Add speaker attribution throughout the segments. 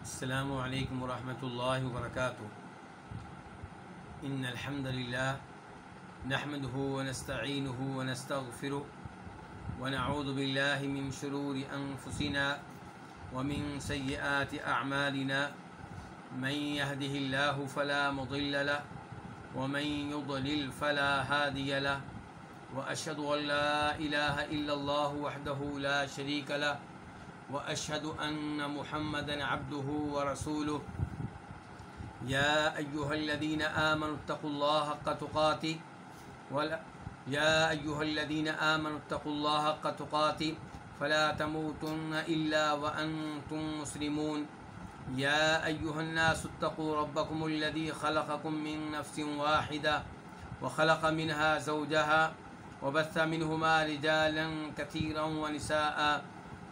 Speaker 1: السلام علیکم ورحمۃ اللہ وبرکاتہ ان الحمد للہ نحمده ونستعینه ونستغفره ونعوذ بالله من شرور انفسنا ومن سيئات اعمالنا من يهده الله فلا مضل له ومن يضلل فلا هادي له. واشهد ان لا اله الا الله وحده لا شريك له. واشهد ان محمدا عبده ورسوله. يا ايها الذين امنوا اتقوا الله حق تقاته. ولا يا ايها الذين امنوا اتقوا الله حق تقاته. فلا تموتن الا وانتم مسلمون. يا ايها الناس اتقوا ربكم الذي خلقكم من نفس واحده وخلق منها زوجها وبث منهما رجالا كثيرا ونساء.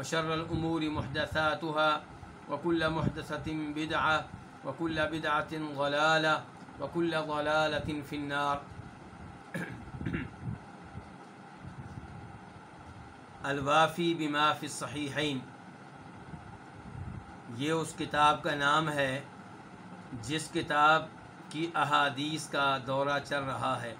Speaker 1: وشر الأمور محدثاتها وكل محدثة بدعة وكل بدعة ضلالة وكل ضلالة في النار. الوافی بما فی الصحیحین یہ اس کتاب کا نام ہے جس کتاب کی احادیث کا دورہ چل رہا ہے۔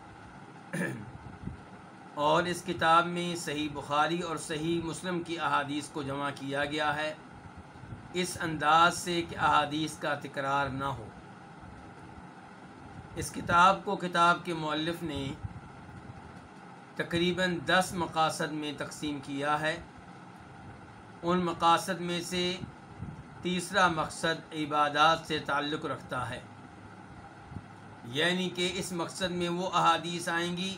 Speaker 1: اور اس کتاب میں صحیح بخاری اور صحیح مسلم کی احادیث کو جمع کیا گیا ہے۔ اس انداز سے کہ احادیث کا تکرار نہ ہو۔ اس کتاب کو کتاب کے مؤلف نے تقریباً دس مقاصد میں تقسیم کیا ہے۔ ان مقاصد میں سے تیسرا مقصد عبادات سے تعلق رکھتا ہے۔ یعنی کہ اس مقصد میں وہ احادیث آئیں گی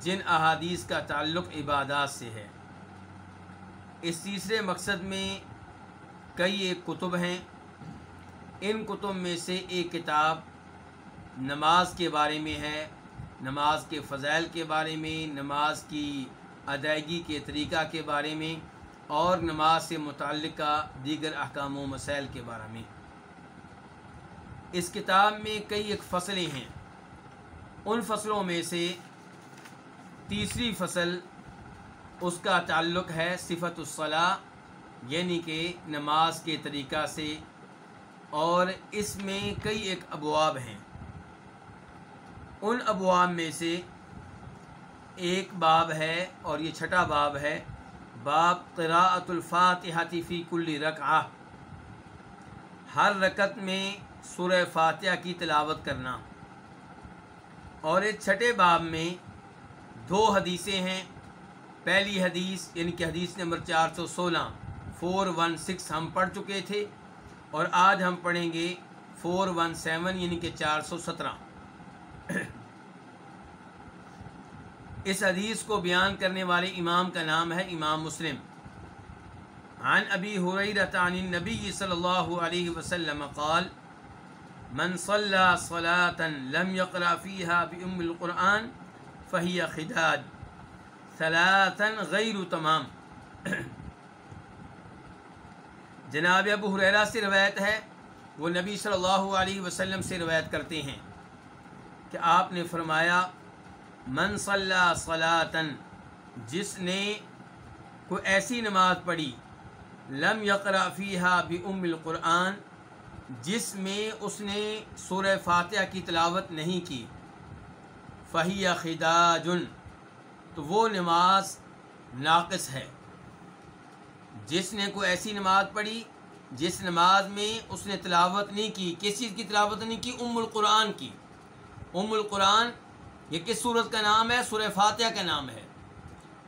Speaker 1: جن احادیث کا تعلق عبادات سے ہے۔ اس تیسرے مقصد میں کئی ایک کتب ہیں۔ ان کتب میں سے ایک کتاب نماز کے بارے میں ہے۔ نماز کے فضائل کے بارے میں، نماز کی ادائیگی کے طریقہ کے بارے میں اور نماز سے متعلقہ دیگر احکام و مسائل کے بارے میں۔ اس کتاب میں کئی ایک فصلیں ہیں۔ ان فصلوں میں سے تیسری فصل اس کا تعلق ہے صفت الصلاح یعنی کہ نماز کے طریقہ سے، اور اس میں کئی ایک ابواب ہیں۔ ان ابواب میں سے ایک باب ہے اور یہ چھٹا باب ہے، باب قراءت الفاتحہ فی کل رکعہ۔ ہر رکت میں سورہ فاتحہ کی تلاوت کرنا۔ اور اس چھٹے باب میں دو حدیثیں ہیں۔ پہلی حدیث یعنی کہ حدیث نمبر چار سو سولہ فور ون سکس ہم پڑھ چکے تھے اور آج ہم پڑھیں گے فور ون سیون یعنی کہ چار سو سترہ۔ اس حدیث کو بیان کرنے والے امام کا نام ہے امام مسلم۔ عن ابی حریرۃ عن النبی صلی اللہ علیہ وسلم قال، من صلى صلاة لم يقرأ فيها بأم القرآن فهي خداج ثلاثا غیر تمام۔ جناب ابو حریرہ سے روایت ہے، وہ نبی صلی اللہ علیہ وسلم سے روایت کرتے ہیں کہ آپ نے فرمایا، من صلی صلاطن فہی خداجن تو وہ نماز ناقص ہے۔ جس نے کوئی ایسی نماز پڑھی، جس نماز میں اس نے تلاوت نہیں کی، کس چیز کی تلاوت نہیں کی؟ ام القرآن کی۔ ام القرآن، یہ کس صورت کا نام ہے؟ سورہ فاتحہ کا نام ہے۔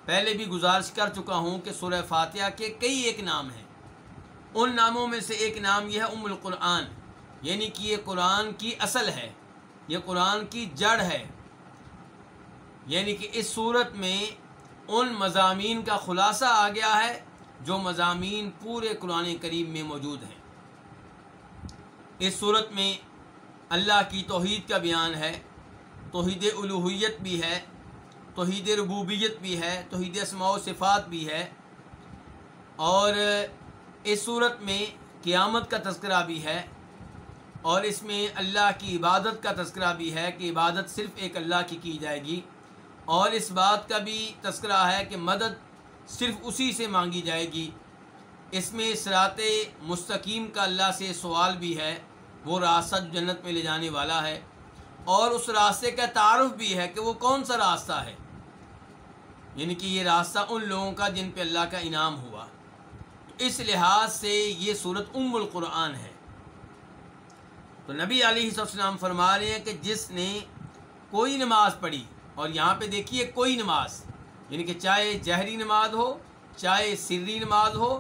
Speaker 1: پہلے بھی گزارش کر چکا ہوں کہ سورہ فاتحہ کے کئی ایک نام ہیں۔ ان ناموں میں سے ایک نام یہ ہے ام القرآن یعنی کہ یہ قرآن کی اصل ہے، یہ قرآن کی جڑ ہے۔ یعنی کہ اس صورت میں ان مضامین کا خلاصہ آ گیا ہے جو مضامین پورے قرآن کریم میں موجود ہیں۔ اس صورت میں اللہ کی توحید کا بیان ہے، توحید الوحیت بھی ہے، توحید ربوبیت بھی ہے، توحید اسماع و صفات بھی ہے۔ اور اس صورت میں قیامت کا تذکرہ بھی ہے اور اس میں اللہ کی عبادت کا تذکرہ بھی ہے کہ عبادت صرف ایک اللہ کی کی جائے گی۔ اور اس بات کا بھی تذکرہ ہے کہ مدد صرف اسی سے مانگی جائے گی۔ اس میں سرات مستقیم کا اللہ سے سوال بھی ہے، وہ راستہ جنت میں لے جانے والا ہے۔ اور اس راستے کا تعارف بھی ہے کہ وہ کون سا راستہ ہے۔ یعنی کہ یہ راستہ ان لوگوں کا جن پہ اللہ کا انعام ہوا۔ اس لحاظ سے یہ صورت ام القرآن ہے۔ تو نبی علیہ السلام فرما رہے ہیں کہ جس نے کوئی نماز پڑھی اور یہاں پہ دیکھیے کوئی نماز یعنی کہ چاہے جہری نماز ہو، چاہے سری نماز ہو،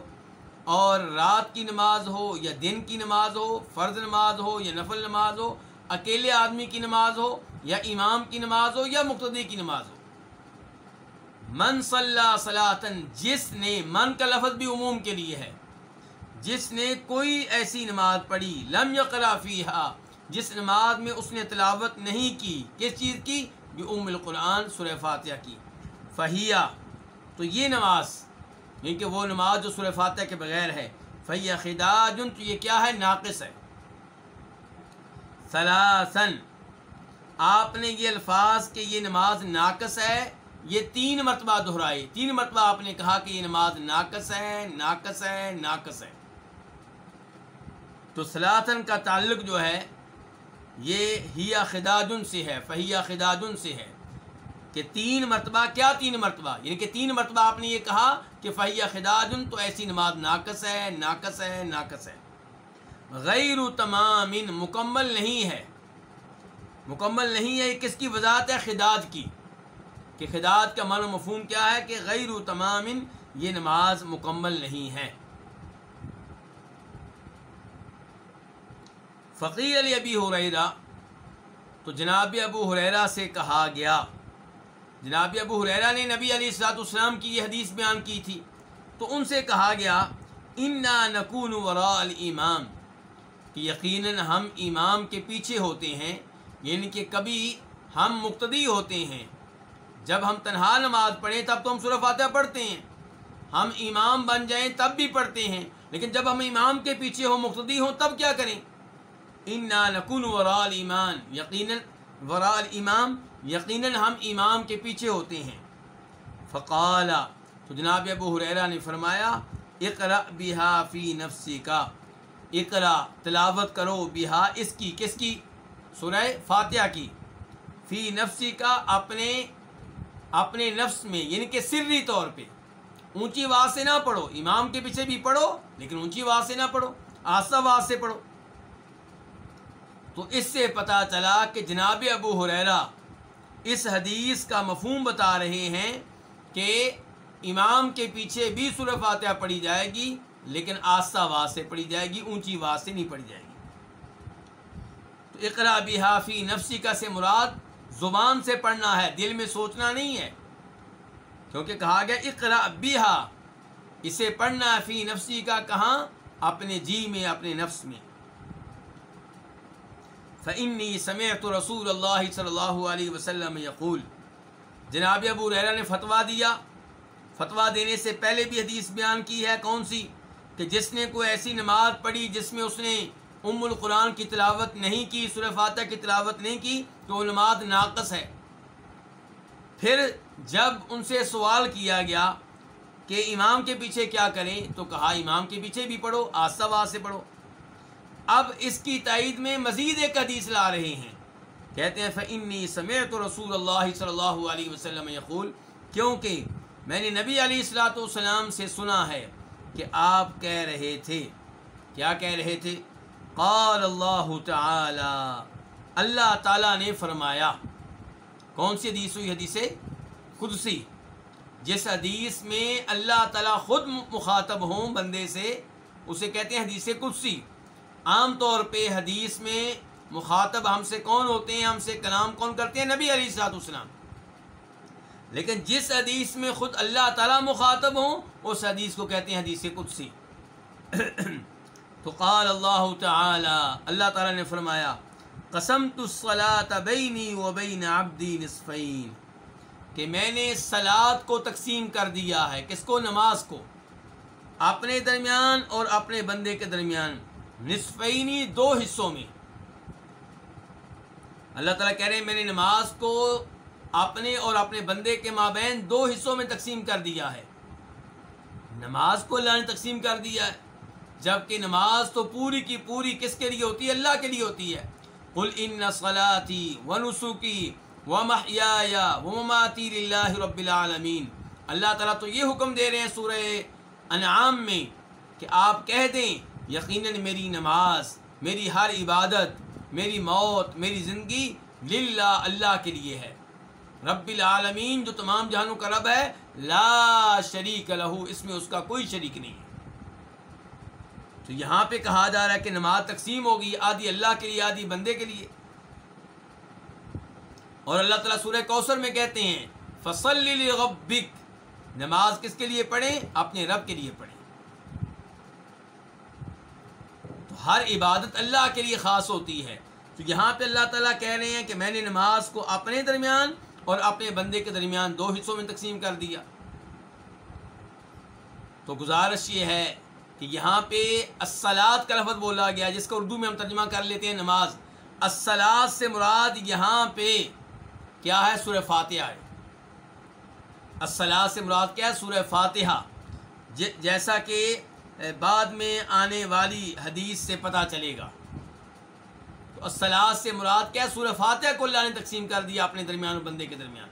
Speaker 1: اور رات کی نماز ہو یا دن کی نماز ہو، فرض نماز ہو یا نفل نماز ہو، اکیلے آدمی کی نماز ہو یا امام کی نماز ہو یا مقتدی کی نماز ہو۔ من صلاح صلاحن جس نے، من کا لفظ بھی عموم کے لیے ہے، جس نے کوئی ایسی نماز پڑھی، لم یقرا فیہا، جس نماز میں اس نے تلاوت نہیں کی، کس چیز کی؟ ام القرآن سورہ فاتحہ کی۔ فہیا تو یہ نماز یعنی کہ وہ نماز جو سورہ فاتحہ کے بغیر ہے فہیا خداجن تو یہ کیا ہے؟ ناقص ہے۔ سلاسن آپ نے یہ الفاظ کہ یہ نماز ناقص ہے، یہ تین مرتبہ دہرائے۔ تین مرتبہ آپ نے کہا کہ یہ نماز ناقص ہے ناقص ہے ناقص ہے۔ تو سلاسن کا تعلق جو ہے یہ ہیا خداجن سے ہے فہیا خداجن سے ہے۔ کہ تین مرتبہ، کیا تین مرتبہ؟ یعنی کہ تین مرتبہ آپ نے یہ کہا کہ فہیا خداجن تو ایسی نماز ناقص ہے ناقص ہے ناقص ہے۔ غیر تمام مکمل نہیں ہے۔ مکمل نہیں ہے، یہ کس کی وضاحت ہے؟ خداج کی۔ کہ خداج کا من و مفہوم کیا ہے؟ کہ غیر تمام یہ نماز مکمل نہیں ہے۔ فقیر علی ابی حریرا تو جناب ابو حریرا سے کہا گیا۔ جناب ابو حریرا نے نبی علی السلاط اسلام کی یہ حدیث بیان کی تھی۔ تو ان سے کہا گیا، انا نقون ورا الامام کہ یقیناً ہم امام کے پیچھے ہوتے ہیں یعنی کہ کبھی ہم مقتدی ہوتے ہیں۔ جب ہم تنہا نماز پڑھیں، تب تو ہم سورہ فاتحہ پڑھتے ہیں۔ ہم امام بن جائیں، تب بھی پڑھتے ہیں۔ لیکن جب ہم امام کے پیچھے ہوں، مقتدی ہوں، تب کیا کریں؟ انا نقون ورا المان یقیناً ورا الامام یقیناً ہم امام کے پیچھے ہوتے ہیں۔ فقالا تو جناب ابو حریرا نے فرمایا اقرا بہا فی نفسی کا اقرا تلاوت کرو بہا اس کی، کس کی؟ سورہ فاتحہ کی۔ فی نفسی کا اپنے اپنے نفس میں یعنی کہ سری طور پہ۔ اونچی آواز سے نہ پڑھو، امام کے پیچھے بھی پڑھو، لیکن اونچی آواز سے نہ پڑھو، آستہ آواز سے پڑھو۔ تو اس سے پتہ چلا کہ جناب ابو حریرا اس حدیث کا مفہوم بتا رہے ہیں کہ امام کے پیچھے بھی سورہ فاتحہ پڑھی جائے گی، لیکن آستہ آواز سے پڑھی جائے گی، اونچی آواز سے نہیں پڑھی جائے گی۔ تو اقرا بحافی نفسی کا سے مراد زبان سے پڑھنا ہے، دل میں سوچنا نہیں ہے۔ کیونکہ کہا گیا اقرا بیہا اسے پڑھنا فی نفسی کا کہاں؟ اپنے جی میں، اپنے نفس میں۔ فنی سمیت رسول اللہ صلی اللہ علیہ وسلم یقول جناب ابو ریرا نے فتویٰ دیا۔ فتویٰ دینے سے پہلے بھی حدیث بیان کی ہے کون سی؟ کہ جس نے کوئی ایسی نماز پڑھی جس میں اس نے ام القرآن کی تلاوت نہیں کی، سورہ فاتح کی تلاوت نہیں کی، تو وہ نماز ناقص ہے۔ پھر جب ان سے سوال کیا گیا کہ امام کے پیچھے کیا کریں، تو کہا امام کے پیچھے بھی پڑھو، آستہ آواز سے پڑھو۔ اب اس کی تائید میں مزید ایک حدیث لا رہے ہیں۔ کہتے ہیں فنی سمیت رسول اللہ صلی اللہ علیہ وسلم یقول کیونکہ میں نے نبی علیہ السلاۃ والسلام سے سنا ہے کہ آپ کہہ رہے تھے۔ کیا کہہ رہے تھے؟ قال اللہ تعالی اللہ تعالیٰ نے فرمایا، کون سی حدیث ہوئی؟ حدیث قدسی۔ جس حدیث میں اللہ تعالیٰ خود مخاطب ہوں بندے سے، اسے کہتے ہیں حدیث قدسی۔ عام طور پہ حدیث میں مخاطب ہم سے کون ہوتے ہیں، ہم سے کلام کون کرتے ہیں؟ نبی علی سات اسلام لیکن جس حدیث میں خود اللہ تعالیٰ مخاطب ہوں، اس حدیث کو کہتے ہیں حدیث قدسی۔ تو قال اللہ تعالی، اللہ تعالیٰ نے فرمایا قسم تو بینی و بین عبدی نصفین۔ کہ میں نے سلاد کو تقسیم کر دیا ہے۔ کس کو؟ نماز کو۔ اپنے درمیان اور اپنے بندے کے درمیان۔ نصفینی دو حصوں میں۔ اللہ تعالیٰ کہہ رہے ہیں، میں نے نماز کو اپنے اور اپنے بندے کے مابین دو حصوں میں تقسیم کر دیا ہے۔ نماز کو اللہ نے تقسیم کر دیا ہے، جبکہ نماز تو پوری کی پوری کس کے لیے ہوتی ہے؟ اللہ کے لیے ہوتی ہے۔ قل ان صلاتی و نسخی و محیا و مماتی اللہ رب العالمین۔ اللہ تعالیٰ تو یہ حکم دے رہے ہیں سورہ انعام میں کہ آپ کہہ دیں یقیناً میری نماز، میری ہر عبادت، میری موت، میری زندگی للہ اللہ کے لیے ہے۔ رب العالمین جو تمام جہانوں کا رب ہے، لا شریک لہو، اس میں اس کا کوئی شریک نہیں۔ ہے تو یہاں پہ کہا جا رہا ہے کہ نماز تقسیم ہوگی، آدھی اللہ کے لیے، آدھی بندے کے لیے۔ اور اللہ تعالیٰ سورہ کوثر میں کہتے ہیں، فصل غبک نماز کس کے لیے پڑھیں؟ اپنے رب کے لیے پڑھیں تو ہر عبادت اللہ کے لیے خاص ہوتی ہے۔ تو یہاں پہ اللہ تعالیٰ کہہ رہے ہیں کہ میں نے نماز کو اپنے درمیان اور اپنے بندے کے درمیان دو حصوں میں تقسیم کر دیا۔ تو گزارش یہ ہے کہ یہاں پہ السلاد کا لفظ بولا گیا، جس کو اردو میں ہم ترجمہ کر لیتے ہیں نماز۔ السلاد سے مراد یہاں پہ کیا ہے؟ سورہ فاتحہ ہے۔ السلاد سے مراد کیا ہے؟ سورہ فاتحہ۔ جیسا کہ بعد میں آنے والی حدیث سے پتہ چلے گا۔ تو السلاد سے مراد کیا سورہ فاتحہ کو اللہ نے تقسیم کر دیا اپنے درمیان اور بندے کے درمیان۔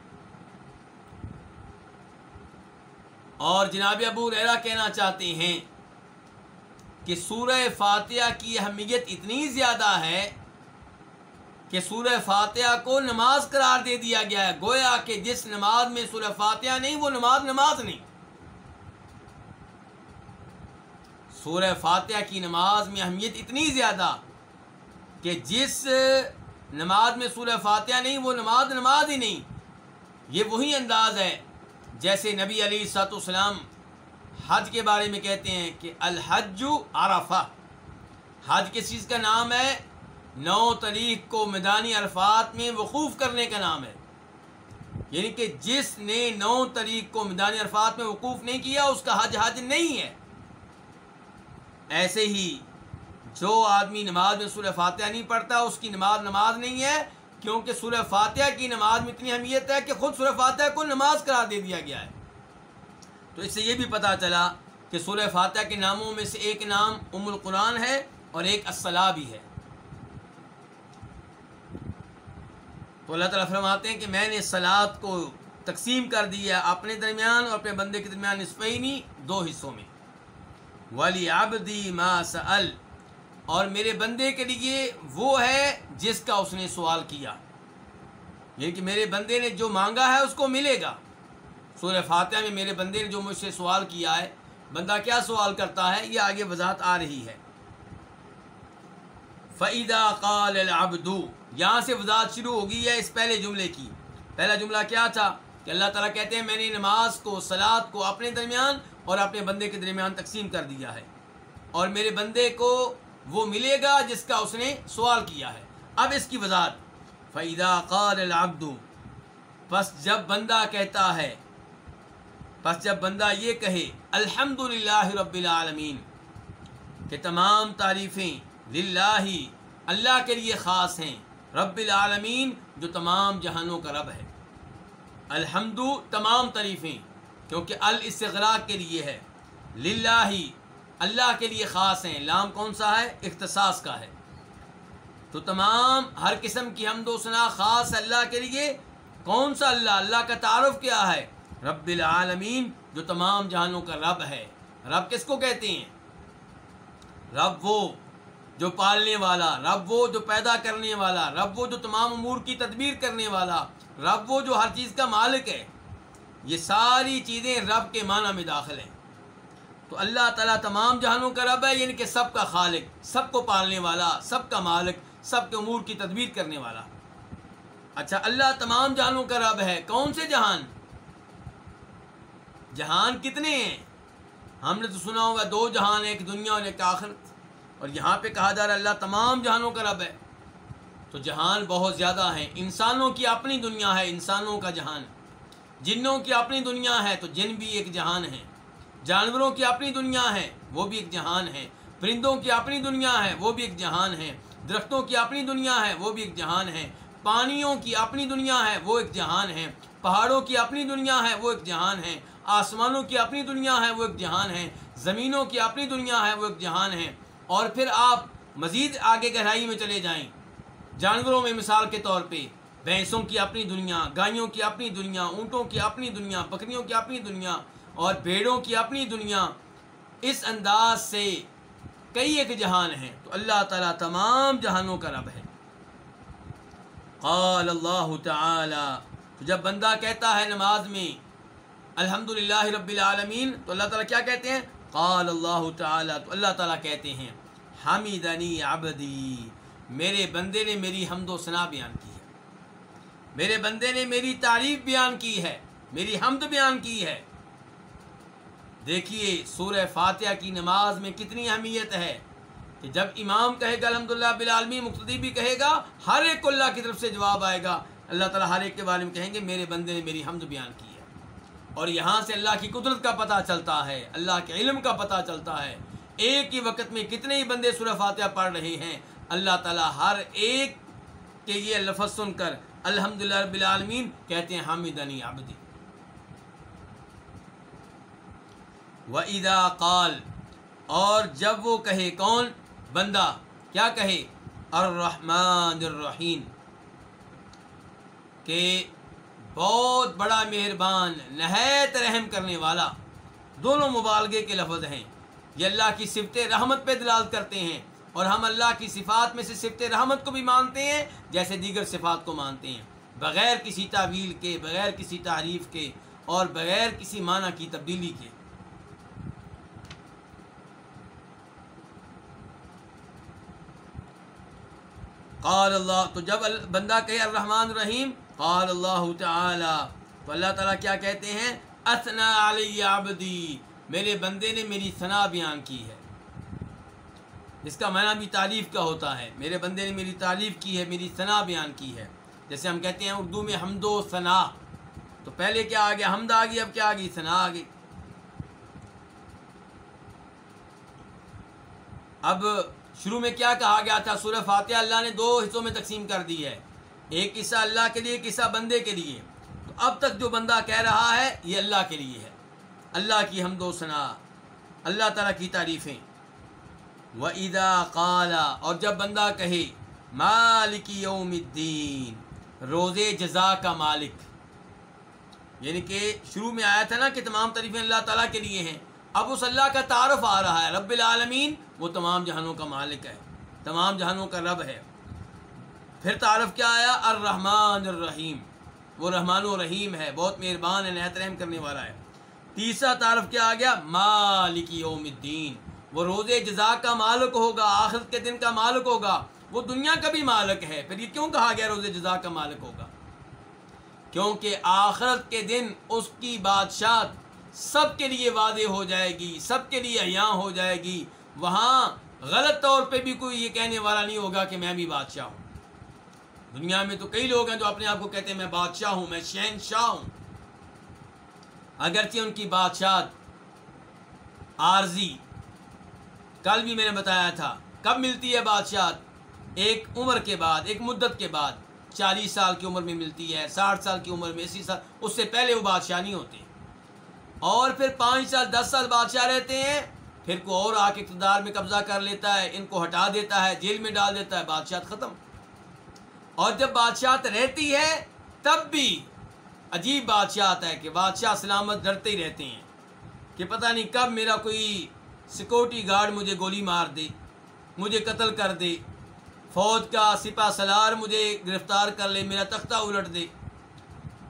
Speaker 1: اور جناب ابو ریرا کہنا چاہتے ہیں کہ سورہ فاتحہ کی اہمیت اتنی زیادہ ہے کہ سورہ فاتحہ کو نماز قرار دے دیا گیا ہے۔ گویا کہ جس نماز میں سورہ فاتحہ نہیں، وہ نماز نماز نہیں۔ سورہ فاتحہ کی نماز میں اہمیت اتنی زیادہ کہ جس نماز میں سورہ فاتحہ نہیں، وہ نماز نماز ہی نہیں۔ یہ وہی انداز ہے جیسے نبی علی سات اسلام حج کے بارے میں کہتے ہیں کہ الحج عرفہ۔ حج کس چیز کا نام ہے؟ نو تاریخ کو میدانی عرفات میں وقوف کرنے کا نام ہے۔ یعنی کہ جس نے نو تاریخ کو میدانی عرفات میں وقوف نہیں کیا، اس کا حج حج نہیں ہے۔ ایسے ہی جو آدمی نماز میں سورہ فاتحہ نہیں پڑھتا، اس کی نماز نماز نہیں ہے، کیونکہ سورہ فاتحہ کی نماز میں اتنی اہمیت ہے کہ خود سورہ فاتحہ کو نماز قرار دے دیا گیا ہے۔ تو اس سے یہ بھی پتہ چلا کہ سورہ فاتحہ کے ناموں میں سے ایک نام ام القرآن ہے اور ایک اصلاح بھی ہے۔ تو اللہ تعالیٰ فرماتے ہیں کہ میں نے سلاد کو تقسیم کر دیا اپنے درمیان اور اپنے بندے کے درمیان نصفینی دو حصوں میں۔ ولی آبدی ما سأل۔ اور میرے بندے کے لیے وہ ہے جس کا اس نے سوال کیا۔ یعنی کہ میرے بندے نے جو مانگا ہے اس کو ملے گا۔ سورہ فاتحہ میں میرے بندے نے جو مجھ سے سوال کیا ہے، بندہ کیا سوال کرتا ہے؟ یہ آگے وضاحت آ رہی ہے۔ فعیدہ قال العبدو یہاں سے وضاحت شروع ہو گئی ہے اس پہلے جملے کی؟ پہلا جملہ کیا تھا؟ کہ اللہ تعالیٰ کہتے ہیں میں نے نماز کو سلاد کو اپنے درمیان اور اپنے بندے کے درمیان تقسیم کر دیا ہے۔ اور میرے بندے کو وہ ملے گا جس کا اس نے سوال کیا ہے۔ اب اس کی وضاحت۔ فیدا قال العبد، پس جب بندہ کہتا ہے، پس جب بندہ یہ کہے الحمد للہ رب العالمین، کہ تمام تعریفیں للہ، اللہ کے لیے خاص ہیں، رب العالمین جو تمام جہانوں کا رب ہے۔ الحمد تمام تعریفیں کیونکہ الاستغراق کے لیے ہے۔ للہ اللہ کے لیے خاص ہیں۔ لام کون سا ہے؟ اختصاص کا ہے۔ تو تمام ہر قسم کی حمد و ثنا خاص اللہ کے لیے کون سا اللہ؟ اللہ کا تعارف کیا ہے؟ رب العالمین، جو تمام جہانوں کا رب ہے۔ رب کس کو کہتے ہیں؟ رب وہ جو پالنے والا، رب وہ جو پیدا کرنے والا، رب وہ جو تمام امور کی تدبیر کرنے والا۔ رب وہ جو ہر چیز کا مالک ہے، یہ ساری چیزیں رب کے معنی میں داخل ہیں۔ تو اللہ تعالیٰ تمام جہانوں کا رب ہے یعنی کہ سب کا خالق، سب کو پالنے والا، سب کا مالک، سب کے امور کی تدبیر کرنے والا۔ اچھا اللہ تمام جہانوں کا رب ہے۔ کون سے جہان؟ جہان کتنے ہیں؟ ہم نے تو سنا ہوگا، دو جہان ایک دنیا اور ایک آخرت۔ اور یہاں پہ کہا جا رہا ہے، اللہ تمام جہانوں کا رب ہے۔ تو جہان بہت زیادہ ہیں۔ انسانوں کی اپنی دنیا ہے، انسانوں کا جہان۔ جنوں کی اپنی دنیا ہے تو جن بھی ایک جہان ہے جانوروں کی اپنی دنیا ہے، وہ بھی ایک جہان ہے پرندوں کی اپنی دنیا ہے، وہ بھی ایک جہان ہے درختوں کی اپنی دنیا ہے، وہ بھی ایک جہان ہے پانیوں کی اپنی دنیا ہے، وہ ایک جہان ہے پہاڑوں کی اپنی دنیا ہے، وہ ایک جہان ہے آسمانوں کی اپنی دنیا ہے، وہ ایک جہان ہے زمینوں کی اپنی دنیا ہے، وہ ایک جہان ہے اور پھر آپ مزید آگے گہرائی میں چلے جائیں۔ جانوروں میں مثال کے طور پہ بھینسوں کی اپنی دنیا، گائیوں کی اپنی دنیا، اونٹوں کی اپنی دنیا، بکریوں کی اپنی دنیا اور بھیڑوں کی اپنی دنیا، اس انداز سے کئی ایک جہان ہیں۔ تو اللہ تعالیٰ تمام جہانوں کا رب ہے۔ قال اللہ تعالی، تو جب بندہ کہتا ہے نماز میں الحمد للہ رب العالمین، تو اللہ تعالیٰ کیا کہتے ہیں؟ قال اللہ تعالی، تو اللہ تعالیٰ کہتے ہیں، حمیدنی عبدی میرے بندے نے میری حمد و ثنا بیان کی ہے۔ میرے بندے نے میری تعریف بیان کی ہے، میری حمد بیان کی ہے۔ دیکھیے، سورہ فاتحہ کی نماز میں کتنی اہمیت ہے کہ جب امام کہے گا الحمد للہ بلالمی مقتدی بھی کہے گا، ہر ایک کو اللہ کی طرف سے جواب آئے گا۔ اللہ تعالیٰ ہر ایک کے بارے میں کہیں گے، میرے بندے نے میری حمد بیان کی ہے۔ اور یہاں سے اللہ کی قدرت کا پتہ چلتا ہے، اللہ کے علم کا پتہ چلتا ہے۔ ایک ہی وقت میں کتنے ہی بندے سورہ فاتحہ پڑھ رہے ہیں اللہ تعالیٰ ہر ایک کے یہ لفظ سن کر الحمد للہ رب العالمین کہتے ہیں حامد عنی آبدی و ادا قال، اور جب وہ کہے کون؟ بندہ، کیا کہے؟ الرحمن الرحیم۔ کہ بہت بڑا مہربان، نہایت رحم کرنے والا، دونوں مبالغے کے لفظ ہیں۔ یہ اللہ کی صفت رحمت پہ دلال کرتے ہیں۔ اور ہم اللہ کی صفات میں سے صفت رحمت کو بھی مانتے ہیں، جیسے دیگر صفات کو مانتے ہیں۔ بغیر کسی تعویل کے، بغیر کسی تعریف کے اور بغیر کسی معنی کی تبدیلی کے۔ قال اللہ، تو جب بندہ کہے، الرحمن الرحیم، قال اللہ تعالی، تو اللہ تعالیٰ کیا کہتے ہیں؟ اسنا علی عبدی، میرے بندے نے میری ثنا بیان کی ہے۔ اس کا معنی بھی تعریف کا ہوتا ہے۔ میرے بندے نے میری تعریف کی ہے، میری ثنا بیان کی ہے۔ جیسے ہم کہتے ہیں اردو میں حمد و ثنا۔ تو پہلے کیا آ گیا حمد آ گئی اب کیا آ گئی ثنا آ گئی اب شروع میں کیا کہا گیا تھا؟ سورہ فاتحہ اللہ نے دو حصوں میں تقسیم کر دی ہے۔ ایک حصہ اللہ کے لیے، ایک حصہ بندے کے لیے۔ تو اب تک جو بندہ کہہ رہا ہے، یہ اللہ کے لیے ہے۔ اللہ کی حمد و ثنا۔ اللہ تعالیٰ کی تعریفیں۔ و ادا قالا اور جب بندہ کہے مالک یوم الدین روز جزا کا مالک۔ یعنی کہ شروع میں آیا تھا نا کہ تمام تعریفیں اللہ تعالیٰ کے لیے ہیں۔ اب اس اللہ کا تعارف آ رہا ہے، رب العالمین، وہ تمام جہانوں کا مالک ہے، تمام جہانوں کا رب ہے۔ پھر تعارف کیا آیا؟ الرحمن الرحیم، وہ رحمان و رحیم ہے، بہت مہربان ہے نہت رحم کرنے والا ہے۔ تیسرا تعارف کیا آ گیا؟ مالک یوم الدین وہ روز جزا کا مالک ہوگا، آخرت کے دن کا مالک ہوگا۔ وہ دنیا کا بھی مالک ہے۔ پھر یہ کیوں کہا گیا روز جزا کا مالک ہوگا؟ کیونکہ آخرت کے دن اس کی بادشاہ سب کے لیے وعدے ہو جائے گی، سب کے لیے عیاں ہو جائے گی۔ وہاں غلط طور پہ بھی کوئی یہ کہنے والا نہیں ہوگا کہ میں بھی بادشاہ ہوں۔ دنیا میں تو کئی لوگ ہیں جو اپنے آپ کو کہتے ہیں، میں بادشاہ ہوں، میں شہن شاہ ہوں۔ اگرچہ ان کی بادشاہ عارضی کل بھی میں نے بتایا تھا، کب ملتی ہے بادشاہ؟ ایک عمر کے بعد، ایک مدت کے بعد۔ چالیس سال کی عمر میں ملتی ہے، ساٹھ سال کی عمر میں، اسی سال، اس سے پہلے وہ بادشاہ نہیں ہوتے۔ اور پھر پانچ سال، دس سال بادشاہ رہتے ہیں، پھر کوئی اور آ کے اقتدار میں قبضہ کر لیتا ہے، ان کو ہٹا دیتا ہے، جیل میں ڈال دیتا ہے، بادشاہ ختم۔ اور جب بادشاہت رہتی ہے، تب بھی عجیب بادشاہت ہے کہ بادشاہ سلامت ڈرتے ہی رہتے ہیں۔ کہ پتہ نہیں کب میرا کوئی سیکورٹی گارڈ مجھے گولی مار دے، مجھے قتل کر دے، فوج کا سپا سلار مجھے گرفتار کر لے، میرا تختہ الٹ دے۔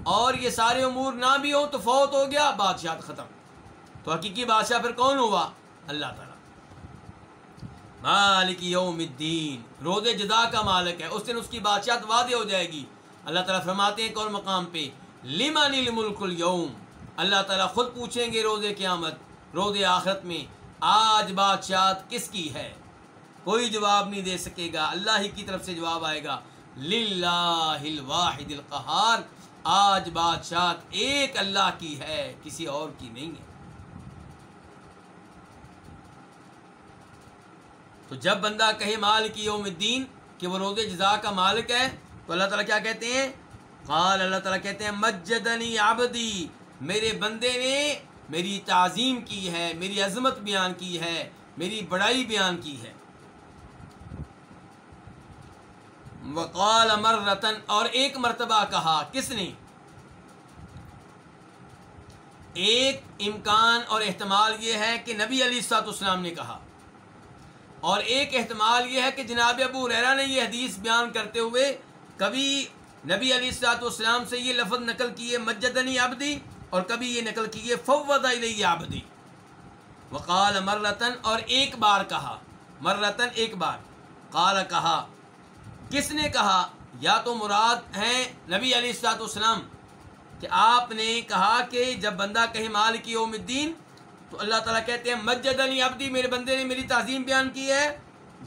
Speaker 1: اور یہ سارے امور نہ بھی ہوں تو فوت ہو گیا بادشاہ ختم۔ تو حقیقی بادشاہ پھر کون ہوا؟ اللہ تعالیٰ۔ مالک یوم الدین، روز جدا کا مالک ہے، اس دن اس کی بادشاہت وعدے ہو جائے گی۔ اللہ تعالیٰ فرماتے ہیں کون مقام پہ؟ لمن الملک اليوم۔ اللہ تعالیٰ خود پوچھیں گے روز قیامت، روز آخرت میں۔ آج بادشاہت کس کی ہے؟ کوئی جواب نہیں دے سکے گا، اللہ ہی کی طرف سے جواب آئے گا، للہ الواحد القہار، آج بادشاہت ایک اللہ کی ہے، کسی اور کی نہیں ہے۔ تو جب بندہ کہے مال کی یوم الدین کہ وہ روز جزا کا مالک ہے، تو اللہ تعالیٰ کیا کہتے ہیں؟ قال اللہ تعالیٰ کہتے ہیں، مجدنی عبدی، میرے بندے نے میری تعظیم کی ہے، میری عظمت بیان کی ہے، میری بڑائی بیان کی ہے۔ وقال امر رتن اور ایک مرتبہ کہا، کس نے؟ ایک امکان اور احتمال یہ ہے کہ نبی علی سات اسلام نے کہا۔ اور ایک احتمال یہ ہے کہ جناب ابو ریرا نے یہ حدیث بیان کرتے ہوئے کبھی نبی علی السلاط والسلام سے یہ لفظ نقل کیے، مجدنی آبدی اور کبھی یہ نقل کیے فوت علیہ آبدی وقال مرتن اور ایک بار کہا، مرتن ایک بار۔ قال کہا، کس نے کہا، یا تو مراد ہیں نبی علی السلاط والسلام، کہ آپ نے کہا کہ جب بندہ کہیں مال کی اوم الدین، تو اللہ تعالیٰ کہتے ہیں مسجد علی ابدی میرے بندے نے میری تعظیم بیان کی ہے۔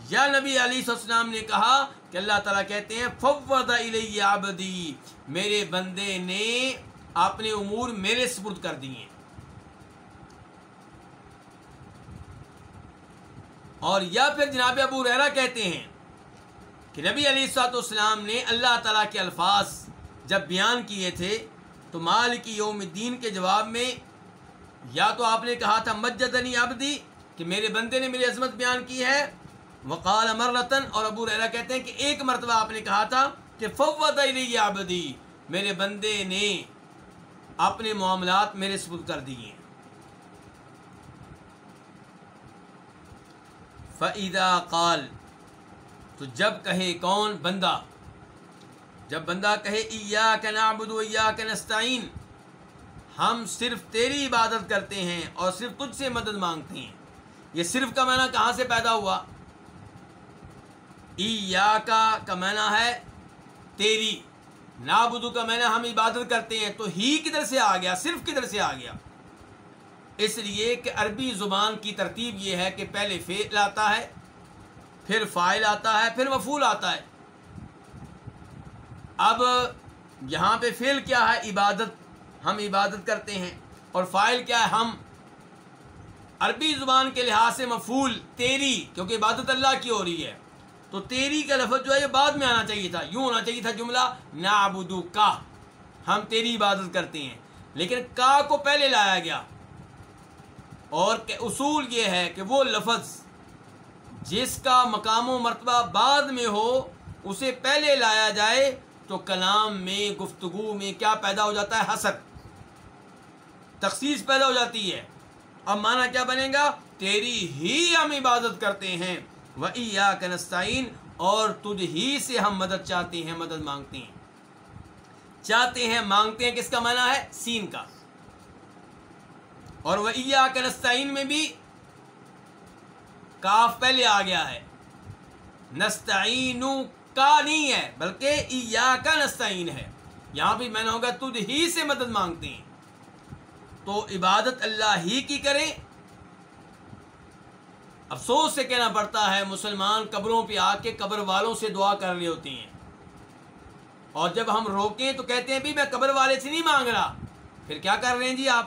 Speaker 1: یا نبی علی السلام نے کہا کہ اللہ تعالیٰ کہتے ہیں فوت علیہ آبدی میرے بندے نے اپنے امور میرے سپرد کر دیے اور یا پھر جناب ابو ریرا کہتے ہیں کہ نبی علی سات اسلام نے اللہ تعالیٰ کے الفاظ جب بیان کیے تھے تو مال کی یوم الدین کے جواب میں یا تو آپ نے کہا تھا، مجدنی ابدی کہ میرے بندے نے میری عظمت بیان کی ہے۔ وقال امر رتن اور ابو ریرا کہتے ہیں کہ ایک مرتبہ آپ نے کہا تھا کہ فوت علی آبدی میرے بندے نے اپنے معاملات میرے سبد کر دیے۔ فعیدہ قال، تو جب کہے کون بندہ؟ جب بندہ کہے ایا کا نابود ایا نستعین ہم صرف تیری عبادت کرتے ہیں اور صرف تجھ سے مدد مانگتے ہیں۔ یہ صرف کا معنی کہاں سے پیدا ہوا؟ ای یا کا کا معنی ہے تیری۔ نابدو کا معنی ہم عبادت کرتے ہیں تو ہی کدھر سے آ گیا؟ صرف کدھر سے آ گیا؟ اس لیے کہ عربی زبان کی ترتیب یہ ہے کہ پہلے فعل آتا ہے، پھر فائل آتا ہے، پھر مفول آتا ہے۔ اب یہاں پہ فعل کیا ہے؟ عبادت، ہم عبادت کرتے ہیں۔ اور فائل کیا ہے؟ ہم۔ عربی زبان کے لحاظ سے مفول تیری، کیونکہ عبادت اللہ کی ہو رہی ہے۔ تو تیری کا لفظ جو ہے یہ بعد میں آنا چاہیے تھا، یوں ہونا چاہیے تھا جملہ نابدو کا۔ ہم تیری عبادت کرتے ہیں۔ لیکن کا کو پہلے لایا گیا۔ اور اصول یہ ہے کہ وہ لفظ جس کا مقام و مرتبہ بعد میں ہو، اسے پہلے لایا جائے تو کلام میں، گفتگو میں کیا پیدا ہو جاتا ہے؟ حسد۔ تخصیص پیدا ہو جاتی ہے۔ اب مانا کیا بنے گا؟ تیری ہی ہم عبادت کرتے ہیں۔ وہ اور تجھ ہی سے ہم مدد چاہتے ہیں، مدد مانگتے ہیں۔ چاہتے ہیں، مانگتے ہیں، کس کا مانا ہے؟ سین کا۔ اور وہ کنستین میں بھی کاف پہلے آ گیا ہے۔ نستعین کا نہیں ہے، بلکہ ایا کا نستعین ہے۔ یہاں بھی میں نے ہوگا تجھ ہی سے مدد مانگتے ہیں۔ تو عبادت اللہ ہی کی کریں افسوس سے کہنا پڑتا ہے، مسلمان قبروں پہ آ کے قبر والوں سے دعا کر رہے ہوتے ہیں۔ اور جب ہم روکیں تو کہتے ہیں، بھی میں قبر والے سے نہیں مانگ رہا۔ پھر کیا کر رہے ہیں جی آپ؟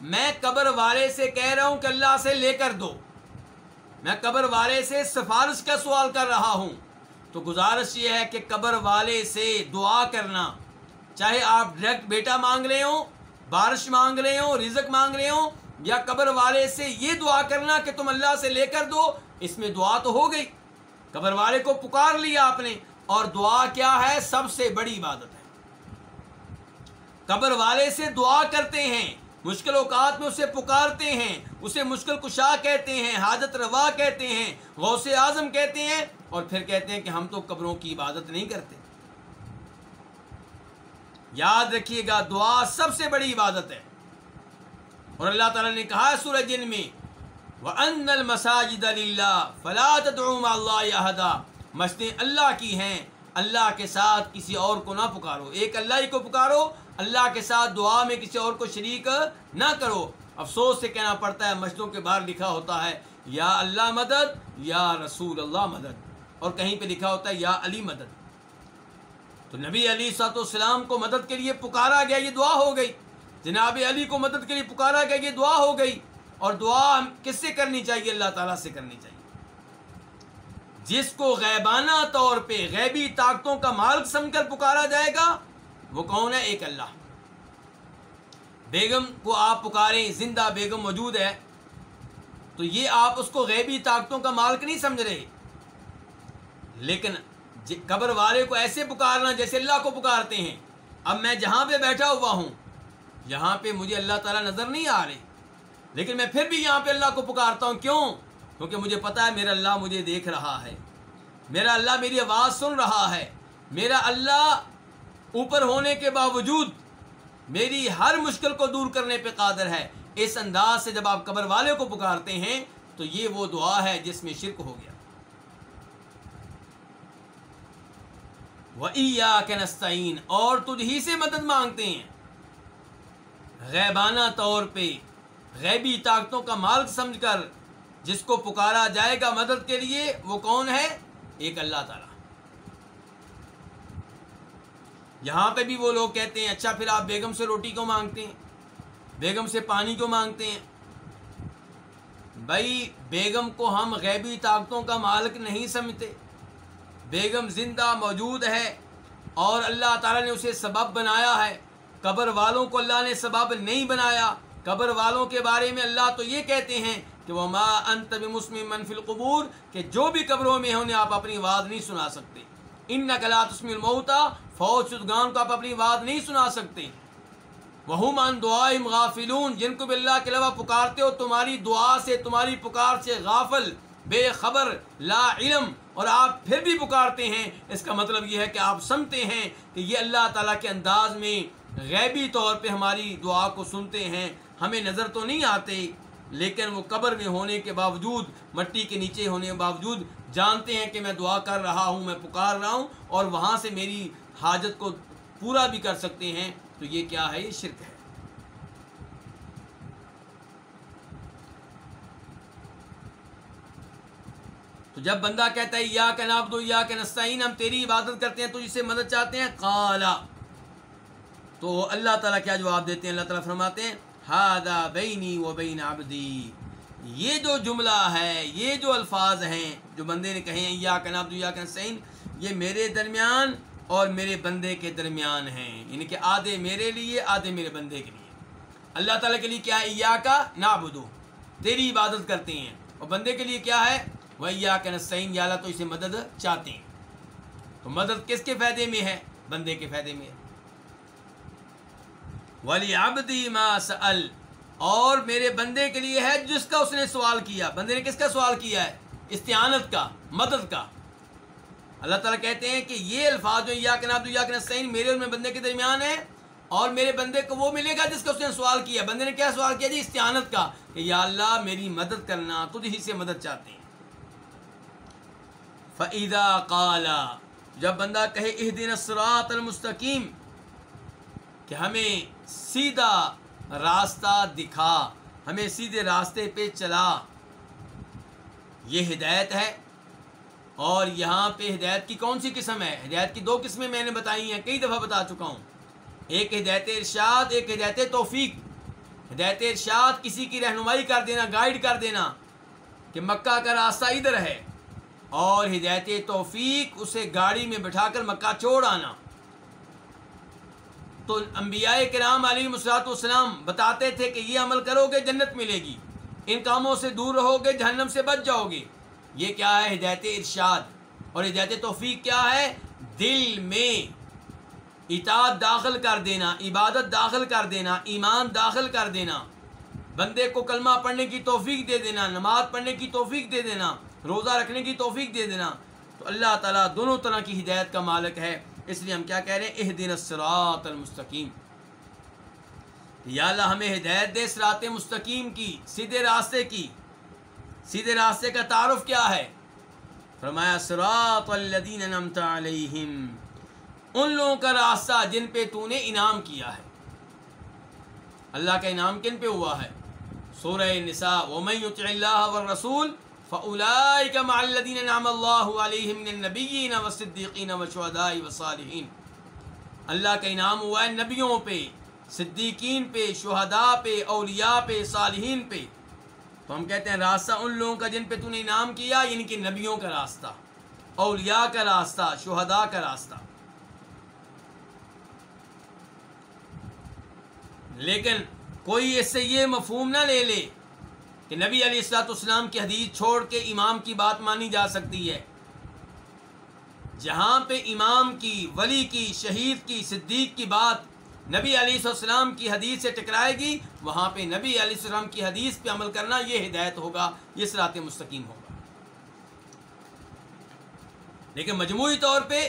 Speaker 1: میں قبر والے سے کہہ رہا ہوں کہ اللہ سے لے کر دو۔ میں قبر والے سے سفارش کا سوال کر رہا ہوں۔ تو گزارش یہ ہے کہ قبر والے سے دعا کرنا، چاہے آپ ڈائریکٹ بیٹا مانگ رہے ہوں، بارش مانگ رہے ہوں، رزق مانگ رہے ہوں یا قبر والے سے یہ دعا کرنا کہ تم اللہ سے لے کر دو، اس میں دعا تو ہو گئی۔ قبر والے کو پکار لیا آپ نے، اور دعا کیا ہے؟ سب سے بڑی عبادت ہے۔ قبر والے سے دعا کرتے ہیں، مشکل اوقات میں اسے پکارتے ہیں، اسے مشکل کشا کہتے ہیں، حاجت روا کہتے ہیں، غوث اعظم کہتے ہیں، اور پھر کہتے ہیں کہ ہم تو قبروں کی عبادت نہیں کرتے۔ یاد رکھیے گا، دعا سب سے بڑی عبادت ہے۔ اور اللہ تعالیٰ نے کہا سورہ جن میں، وَأَنَّ الْمَسَاجِدَ لِلَّهِ فَلَا تَدْعُوا مَعَ اللَّهِ أَحَدًا۔ مسجدیں اللہ کی ہیں، اللہ کے ساتھ کسی اور کو نہ پکارو، ایک اللہ ہی کو پکارو، اللہ کے ساتھ دعا میں کسی اور کو شریک نہ کرو۔ افسوس سے کہنا پڑتا ہے، مسجدوں کے باہر لکھا ہوتا ہے، یا اللہ مدد، یا رسول اللہ مدد۔ اور کہیں پہ لکھا ہوتا ہے، یا علی مدد۔ تو نبی علی سات السلام کو مدد کے لیے پکارا گیا، یہ دعا ہو گئی۔ جناب علی کو مدد کے لیے پکارا گیا، یہ دعا ہو گئی۔ اور دعا کس سے کرنی چاہیے؟ اللہ تعالیٰ سے کرنی چاہیے۔ جس کو غیبانہ طور پہ غیبی طاقتوں کا مالک سمجھ کر پکارا جائے گا، وہ کون ہے؟ ایک اللہ۔ بیگم کو آپ پکاریں، زندہ بیگم موجود ہے۔ تو یہ آپ اس کو غیبی طاقتوں کا مالک نہیں سمجھ رہے۔ لیکن جی، قبر والے کو ایسے پکارنا جیسے اللہ کو پکارتے ہیں۔ اب میں جہاں پہ بیٹھا ہوا ہوں یہاں پہ مجھے اللہ تعالیٰ نظر نہیں آ رہے۔ لیکن میں پھر بھی یہاں پہ اللہ کو پکارتا ہوں۔ کیوں؟ کیونکہ مجھے پتا ہے میرا اللہ مجھے دیکھ رہا ہے۔ میرا اللہ میری آواز سن رہا ہے۔ میرا اللہ اوپر ہونے کے باوجود میری ہر مشکل کو دور کرنے پہ قادر ہے۔ اس انداز سے جب آپ قبر والے کو پکارتے ہیں، تو یہ وہ دعا ہے جس میں شرک ہو گیا۔ وہ نستعین اور تجھ ہی سے مدد مانگتے ہیں۔ غیبانہ طور پہ غیبی طاقتوں کا مالک سمجھ کر جس کو پکارا جائے گا مدد کے لیے وہ کون ہے؟ ایک اللہ تعالی۔ یہاں پہ بھی وہ لوگ کہتے ہیں اچھا پھر آپ بیگم سے روٹی کو مانگتے ہیں؟ بیگم سے پانی کو مانگتے ہیں؟ بھائی، بیگم کو ہم غیبی طاقتوں کا مالک نہیں سمجھتے۔ بیگم زندہ موجود ہے اور اللہ تعالیٰ نے اسے سبب بنایا ہے۔ قبر والوں کو اللہ نے سبب نہیں بنایا۔ قبر والوں کے بارے میں اللہ تو یہ کہتے ہیں کہ وہ ماں انت مسلم منفی القبور، کہ جو بھی قبروں میں انہیں آپ اپنی آواز نہیں سنا سکتے۔ ان نقلات اسم الموتا فوج شدگان کو آپ اپنی آواز نہیں سنا سکتے۔ وہ مان دعائیں غافلون، جن کو بھی اللہ کے علاوہ پکارتے ہو، تمہاری دعا سے، تمہاری پکار سے غافل، بے خبر، لا علم، اور آپ پھر بھی پکارتے ہیں۔ اس کا مطلب یہ ہے کہ آپ سمتے ہیں کہ یہ اللہ تعالیٰ کے انداز میں غیبی طور پہ ہماری دعا کو سنتے ہیں، ہمیں نظر تو نہیں آتے، لیکن وہ قبر میں ہونے کے باوجود، مٹی کے نیچے ہونے کے باوجود جانتے ہیں کہ میں دعا کر رہا ہوں، میں پکار رہا ہوں اور وہاں سے میری حاجت کو پورا بھی کر سکتے ہیں۔ تو یہ کیا ہے؟ یہ شرک ہے۔ تو جب بندہ کہتا ہے یا کہ ناب دو یا کہ نستعین ہم تیری عبادت کرتے ہیں تو جسے مدد چاہتے ہیں؟ کالا تو اللہ تعالیٰ کیا جواب دیتے ہیں؟ اللہ تعالیٰ فرماتے ہیں ہادا بینی و بین عبدی. یہ جو جملہ ہے، یہ جو الفاظ ہیں، جو بندے نے کہے ہیں یا کناب یا سین یہ میرے درمیان اور میرے بندے کے درمیان ہیں یعنی کہ آدھے میرے لیے، آدھے میرے بندے کے لیے۔ اللہ تعالیٰ کے لیے کیا ہے؟ یا کا نابدو تیری عبادت کرتے ہیں۔ اور بندے کے لیے کیا ہے؟ وہ یا کہ یا اللہ تو اسے مدد چاہتے ہیں۔ تو مدد کس کے فائدے میں ہے؟ بندے کے فائدے میں ہے۔ ولی آبدی ما سل اور میرے بندے کے لیے ہے جس کا اس نے سوال کیا۔ بندے نے کس کا سوال کیا ہے؟ استعانت کا، مدد کا۔ اللہ تعالیٰ کہتے ہیں کہ یہ الفاظ جو یا کہ نابدو یا کہ نسین میرے اور میرے بندے کے درمیان ہے اور میرے بندے کو وہ ملے گا جس کا اس نے سوال کیا۔ بندے نے کیا سوال کیا جی؟ استعانت کا۔ کہ یا اللہ میری مدد کرنا، تجھ ہی سے مدد چاہتے ہیں۔ فعیدہ کالا جب بندہ کہے اہ دن اسرات المستقیم کہ ہمیں سیدھا راستہ دکھا، ہمیں سیدھے راستے پہ چلا۔ یہ ہدایت ہے۔ اور یہاں پہ ہدایت کی کون سی قسم ہے؟ ہدایت کی دو قسمیں میں نے بتائی ہیں، کئی دفعہ بتا چکا ہوں۔ ایک ہدایت ارشاد، ایک ہدایت توفیق۔ ہدایت ارشاد کسی کی رہنمائی کر دینا، گائیڈ کر دینا کہ مکہ کا راستہ ادھر ہے۔ اور ہدایت توفیق، اسے گاڑی میں بٹھا کر مکہ چھوڑ آنا۔ تو انبیاء کرام علی مسلاط والسلام بتاتے تھے کہ یہ عمل کرو گے جنت ملے گی۔ ان کاموں سے دور رہو گے، جہنم سے بچ جاؤ گے۔ یہ کیا ہے؟ ہدایت ارشاد۔ اور ہدایت توفیق کیا ہے؟ دل میں اطاعت داخل کر دینا، عبادت داخل کر دینا، ایمان داخل کر دینا۔ بندے کو کلمہ پڑھنے کی توفیق دے دینا، نماز پڑھنے کی توفیق دے دینا، روزہ رکھنے کی توفیق دے دینا۔ تو اللہ تعالیٰ دونوں طرح کی ہدایت کا مالک ہے۔ اس لیے ہم کیا کہہ رہے ہیں؟ اہ دن اسرات المستقیم۔ یا اللہ ہمیں ہدایت دے سرات مستقیم کی، سیدھے راستے کی۔ سیدھے راستے کا تعارف کیا ہے؟ فرمایا سرات الدین علیہم۔ ان لوگوں کا راستہ جن پہ تو نے انعام کیا ہے۔ اللہ کا انعام کن پہ ہوا ہے؟ سورہ نساء۔ ومن يطع الله والرسول فاولئك مع الذين انعم الله عليهم من النبيين والصديقين والشهداء والصالحين۔ اللہ کا انعام ہوا ہے نبیوں پہ، صدیقین پہ، شہداء پہ، اولیاء پہ، صالحین پہ۔ تو ہم کہتے ہیں راستہ ان لوگوں کا جن پہ تو نے انعام کیا یعنی کہ نبیوں کا راستہ، اولیاء کا راستہ، شہداء کا راستہ۔ لیکن کوئی اس سے یہ مفہوم نہ لے لے کہ نبی علیہ السلاۃ اسلام کی حدیث چھوڑ کے امام کی بات مانی جا سکتی ہے۔ جہاں پہ امام کی، ولی کی، شہید کی، صدیق کی بات نبی علیہ السلام کی حدیث سے ٹکرائے گی، وہاں پہ نبی علیہ السلام کی حدیث پہ عمل کرنا یہ ہدایت ہوگا، یہ سرات مستقیم ہوگا۔ لیکن مجموعی طور پہ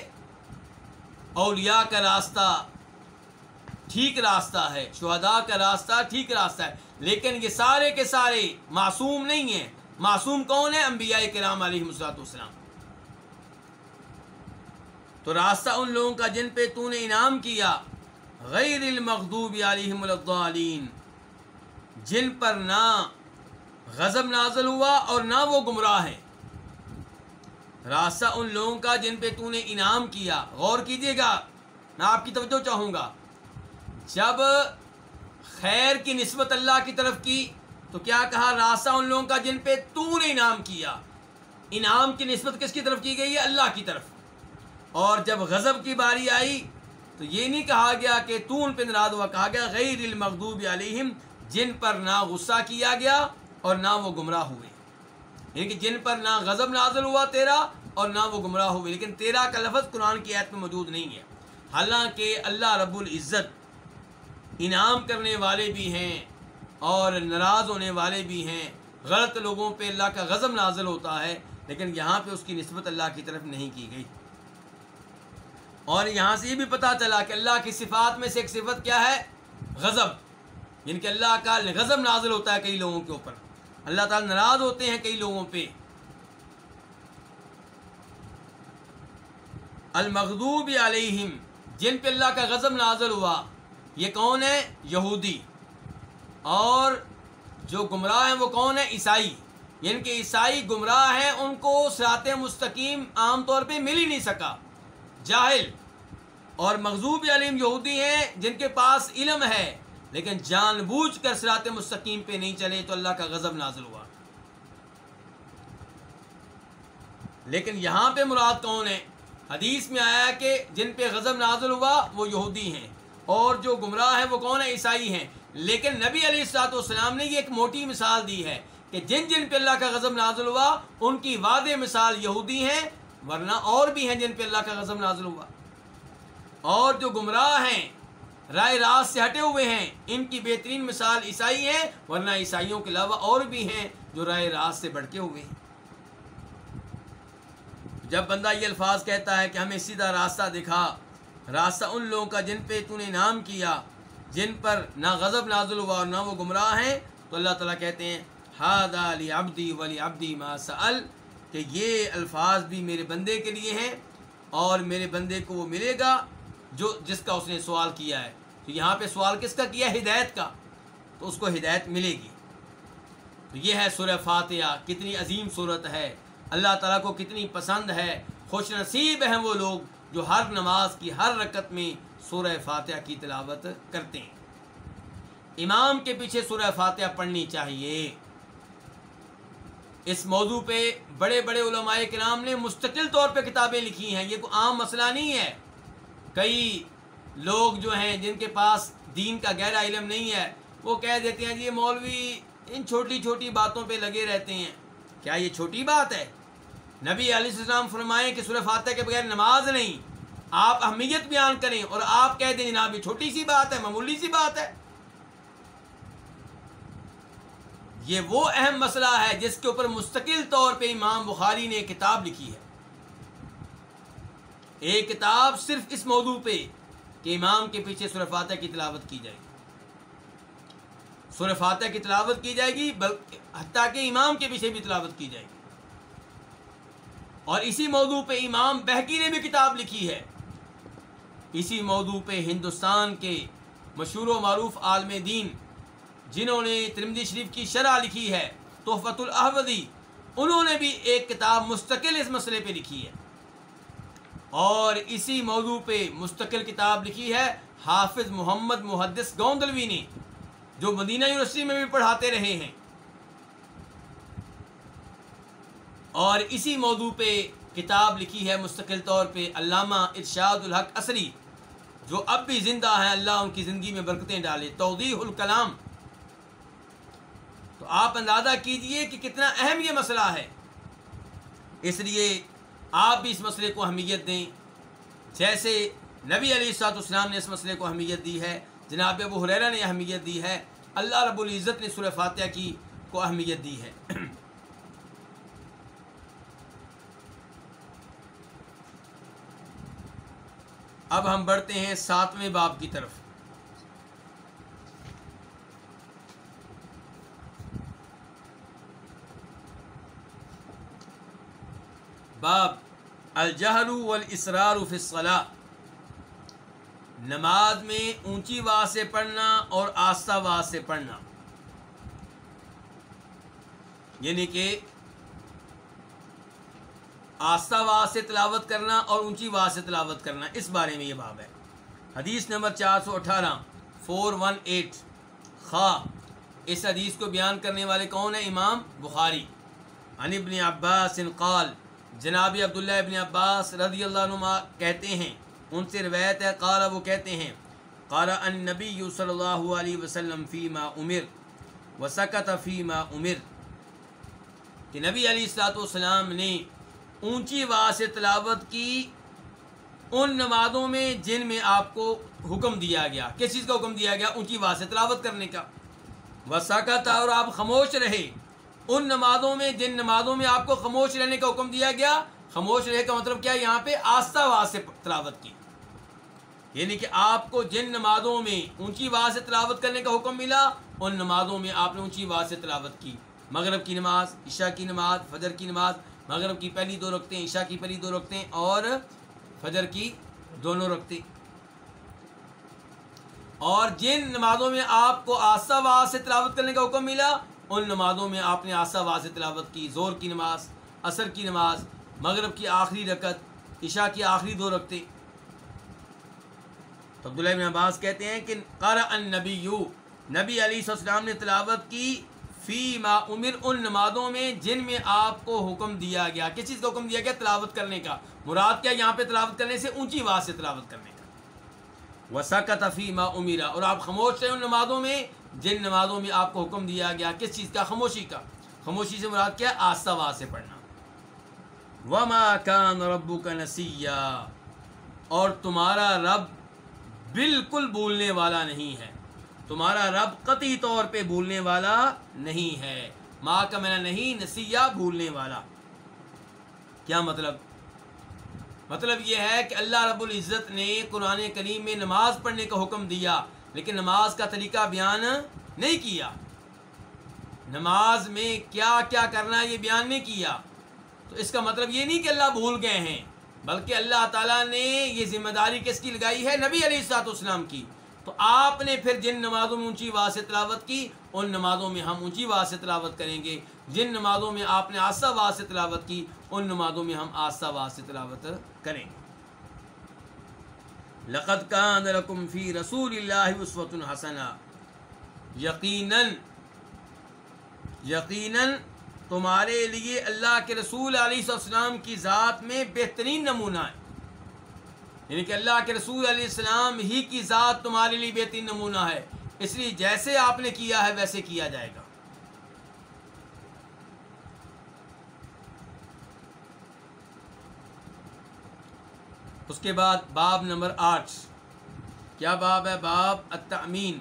Speaker 1: اولیاء کا راستہ ٹھیک راستہ ہے، شہداء کا راستہ ٹھیک راستہ ہے، لیکن یہ سارے کے سارے معصوم نہیں ہیں۔ معصوم کون ہے؟ انبیاء کرام علیہ مسلاط والسلام۔ تو راستہ ان لوگوں کا جن پہ تو نے انعام کیا، غیر المغضوب علیہم الضالین۔ جن پر نہ غضب نازل ہوا اور نہ وہ گمراہ ہیں۔ راستہ ان لوگوں کا جن پہ تو نے انعام کیا۔ غور کیجیے گا، میں آپ کی توجہ چاہوں گا۔ جب خیر کی نسبت اللہ کی طرف کی، تو کیا کہا راستہ ان لوگوں کا جن پہ تو نے انعام کیا؟ انعام کی نسبت کس کی طرف کی گئی ہے؟ اللہ کی طرف۔ اور جب غضب کی باری آئی، تو یہ نہیں کہا گیا کہ تو ان پہ ناراض ہوا، کہا گیا غیر المغضوب علیہم، جن پر نہ غصہ کیا گیا اور نہ وہ گمراہ ہوئے۔ یعنی کہ جن پر نہ غضب نازل ہوا تیرا اور نہ وہ گمراہ ہوئے، لیکن تیرا کا لفظ قرآن کی آیت میں موجود نہیں ہے۔ حالانکہ اللہ رب العزت انعام کرنے والے بھی ہیں اور ناراض ہونے والے بھی ہیں۔ غلط لوگوں پہ اللہ کا غضب نازل ہوتا ہے، لیکن یہاں پہ اس کی نسبت اللہ کی طرف نہیں کی گئی۔ اور یہاں سے یہ بھی پتہ چلا کہ اللہ کی صفات میں سے ایک صفت کیا ہے؟ غضب۔ یعنی کہ اللہ کا غضب نازل ہوتا ہے کئی لوگوں کے اوپر۔ اللہ تعالیٰ ناراض ہوتے ہیں کئی لوگوں پہ۔ المغضوب علیہم، جن پہ اللہ کا غضب نازل ہوا۔ یہ کون ہے؟ یہودی۔ اور جو گمراہ ہیں وہ کون ہے عیسائی۔ یعنی کہ عیسائی گمراہ ہیں، ان کو سرات مستقیم عام طور پہ مل ہی نہیں سکا۔ جاہل۔ اور مغزوب علیم یہودی ہیں، جن کے پاس علم ہے، لیکن جان بوجھ کر سرات مستقیم پہ نہیں چلے، تو اللہ کا غضب نازل ہوا۔ لیکن یہاں پہ مراد کون ہے؟ حدیث میں آیا کہ جن پہ غضب نازل ہوا، وہ یہودی ہیں۔ اور جو گمراہ ہیں وہ کون ہے عیسائی ہیں۔ لیکن نبی علیہ السلاط والسلام نے یہ ایک موٹی مثال دی ہے کہ جن جن پہ اللہ کا غضب نازل ہوا، ان کی واضح مثال یہودی ہیں، ورنہ اور بھی ہیں جن پہ اللہ کا غضب نازل ہوا۔ اور جو گمراہ ہیں، رائے راست سے ہٹے ہوئے ہیں، ان کی بہترین مثال عیسائی ہیں، ورنہ عیسائیوں کے علاوہ اور بھی ہیں جو رائے راست سے بڑھ کے ہوئے ہیں۔ جب بندہ یہ الفاظ کہتا ہے کہ ہمیں سیدھا راستہ دکھا راستہ ان لوگوں کا جن پہ تو نے انعام کیا، جن پر نہ غضب نازل ہوا اور نہ وہ گمراہ ہیں، تو اللہ تعالیٰ کہتے ہیں ہاد علی ابدی ولی ابدی ما سأل کہ یہ الفاظ بھی میرے بندے کے لیے ہیں اور میرے بندے کو وہ ملے گا جو جس کا اس نے سوال کیا ہے۔ تو یہاں پہ سوال کس کا کیا ہدایت کا۔ تو اس کو ہدایت ملے گی۔ تو یہ ہے سورہ فاتحہ، کتنی عظیم صورت ہے۔ اللہ تعالیٰ کو کتنی پسند ہے۔ خوش نصیب ہیں وہ لوگ۔ جو ہر نماز کی ہر رکت میں سورہ فاتحہ کی تلاوت کرتے ہیں۔ امام کے پیچھے سورہ فاتحہ پڑھنی چاہیے۔ اس موضوع پہ بڑے بڑے علماء کرام نے مستقل طور پہ کتابیں لکھی ہیں۔ یہ کوئی عام مسئلہ نہیں ہے۔ کئی لوگ جو ہیں جن کے پاس دین کا گہرا علم نہیں ہے، وہ کہہ دیتے ہیں جی یہ مولوی ان چھوٹی چھوٹی باتوں پہ لگے رہتے ہیں۔ کیا یہ چھوٹی بات ہے؟ نبی علیہ السلام فرمائیں کہ سورہ فاتح کے بغیر نماز نہیں۔ آپ اہمیت بیان کریں اور آپ کہہ دیں جناب یہ چھوٹی سی بات ہے، معمولی سی بات ہے۔ یہ وہ اہم مسئلہ ہے جس کے اوپر مستقل طور پہ امام بخاری نے ایک کتاب لکھی ہے۔ ایک کتاب صرف اس موضوع پہ کہ امام کے پیچھے سورہ فاتح کی تلاوت کی جائے گی۔ سورہ فاتح کی تلاوت کی جائے گی بلکہ حتیٰ کہ امام کے پیچھے بھی تلاوت کی جائے گی۔ اور اسی موضوع پہ امام بہکی نے بھی کتاب لکھی ہے۔ اسی موضوع پہ ہندوستان کے مشہور و معروف عالم دین، جنہوں نے ترمدی شریف کی شرح لکھی ہے تحفت الحودی انہوں نے بھی ایک کتاب مستقل اس مسئلے پہ لکھی ہے۔ اور اسی موضوع پہ مستقل کتاب لکھی ہے حافظ محمد محدث گوندلوی نے جو مدینہ یونیورسٹی میں بھی پڑھاتے رہے ہیں۔ اور اسی موضوع پہ کتاب لکھی ہے مستقل طور پہ علامہ ارشاد الحق عصری جو اب بھی زندہ ہیں، اللہ ان کی زندگی میں برکتیں ڈالے۔ توضیح الکلام۔ تو آپ اندازہ کیجیے کہ کتنا اہم یہ مسئلہ ہے۔ اس لیے آپ بھی اس مسئلے کو اہمیت دیں۔ جیسے نبی علی سات اسلام نے اس مسئلے کو اہمیت دی ہے، جناب ابو حریرہ نے اہمیت دی ہے۔ اللہ رب العزت نے سورہ فاتحہ کی کو اہمیت دی ہے۔ اب ہم بڑھتے ہیں ساتویں باب کی طرف۔ باب الجہر والاسرار فی الصلاح نماز میں اونچی آواز سے پڑھنا اور آستہ آواز سے پڑھنا۔ یعنی کہ آستہ آواز سے تلاوت کرنا اور اونچی آواز سے تلاوت کرنا، اس بارے میں یہ باب ہے۔ حدیث نمبر چار سو اٹھارہ، فور ون ایٹ۔ خواہ، اس حدیث کو بیان کرنے والے کون ہیں؟ امام بخاری۔ عن ابن عباس قال، جناب عبداللہ ابن عباس رضی اللہ عنہ کہتے ہیں، ان سے روایت ہے، قال، وہ کہتے ہیں، قال ان نبی صلی اللہ علیہ وسلم فی عمر وسکت فی عمر کہ نبی علیہ السلاۃ والسلام نے اونچی آواز سے تلاوت کی ان نمازوں میں جن میں آپ کو حکم دیا گیا۔ کس چیز کا حکم دیا گیا؟ اونچی آواز سے تلاوت کرنے کا۔ وسکت اور آپ خاموش رہے۔ ان نمازوں میں، جن نمازوں میں آپ کو خاموش رہنے کا حکم دیا گیا، خاموش رہے کا مطلب کیا یہاں پہ آستہ آواز سے تلاوت کی۔ یعنی کہ آپ کو جن نمازوں میں اونچی آواز سے تلاوت کرنے کا حکم ملا، ان نمازوں میں آپ نے اونچی آواز سے تلاوت کی۔ مغرب کی نماز، عشاء کی نماز، فجر کی نماز مغرب کی پہلی دو رکھتے عشاء کی پہلی دو رکھتے اور فجر کی دونوں رکھتے اور جن نمازوں میں آپ کو آستہ آواز سے تلاوت کرنے کا حکم ملا، ان نمازوں میں آپ نے آستہ آواز سے تلاوت کی زور کی نماز، عصر کی نماز، مغرب کی آخری رکت عشاء کی آخری دو رکھتے عبداللہ بن عباس کہتے ہیں کہ قرا ان نبی نبی علی السلام نے تلاوت کی فی ما عمر ان نمازوں میں جن میں آپ کو حکم دیا گیا۔ کس چیز کا حکم دیا گیا؟ تلاوت کرنے کا۔ مراد کیا یہاں پہ تلاوت کرنے سے؟ اونچی آواز سے تلاوت کرنے کا۔ وسا کا تفی ما عمیرا اور آپ خاموش رہے ان نمازوں میں؟ جن نمازوں میں آپ کو حکم دیا گیا۔ کس چیز کا؟ خاموشی کا۔ خاموشی سے مراد کیا؟ آستہ آواز سے پڑھنا۔ وما کان ربو کا نسیہ اور تمہارا رب بالکل بولنے والا نہیں ہے۔ تمہارا رب قطعی طور پہ بھولنے والا نہیں ہے۔ ماں کا میرا نہیں، نسیہ بھولنے والا۔ کیا مطلب؟ مطلب یہ ہے کہ اللہ رب العزت نے قرآن کریم میں نماز پڑھنے کا حکم دیا، لیکن نماز کا طریقہ بیان نہیں کیا۔ نماز میں کیا کیا کرنا یہ بیان نہیں کیا۔ تو اس کا مطلب یہ نہیں کہ اللہ بھول گئے ہیں، بلکہ اللہ تعالیٰ نے یہ ذمہ داری کس کی لگائی ہے؟ نبی علیہ السلاط اسلام کی۔ تو آپ نے پھر جن نمازوں میں اونچی آواز سے تلاوت کی، ان نمازوں میں ہم اونچی آواز سے تلاوت کریں گے۔ جن نمازوں میں آپ نے آستہ آواز سے تلاوت کی، ان نمازوں میں ہم آستہ آواز سے تلاوت کریں گے۔ لقت کان رقم فی رسول اللہ وسوۃ الحسن یقیناً یقیناً تمہارے لیے اللہ کے رسول علیہ السلام کی ذات میں بہترین نمونہ ہے۔ یعنی کہ اللہ کے رسول علیہ السلام ہی کی ذات تمہارے لیے بہترین نمونہ ہے۔ اس لیے جیسے آپ نے کیا ہے، ویسے کیا جائے گا۔ اس کے بعد باب نمبر آٹھ۔ کیا باب ہے؟ باب التامین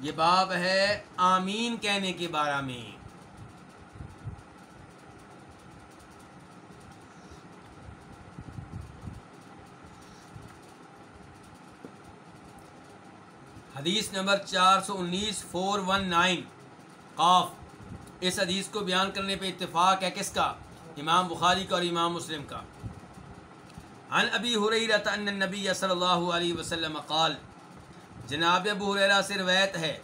Speaker 1: یہ باب ہے آمین کہنے کے بارے میں۔ حدیث نمبر چار سو انیس فور ون نائن قاف۔ اس حدیث کو بیان کرنے پہ اتفاق ہے کس کا؟ امام بخاری کا اور امام مسلم کا۔ عن ابی حریرت ان النبی صلی اللہ علیہ وسلم قال، جناب ابو حریرہ سے روایت ہے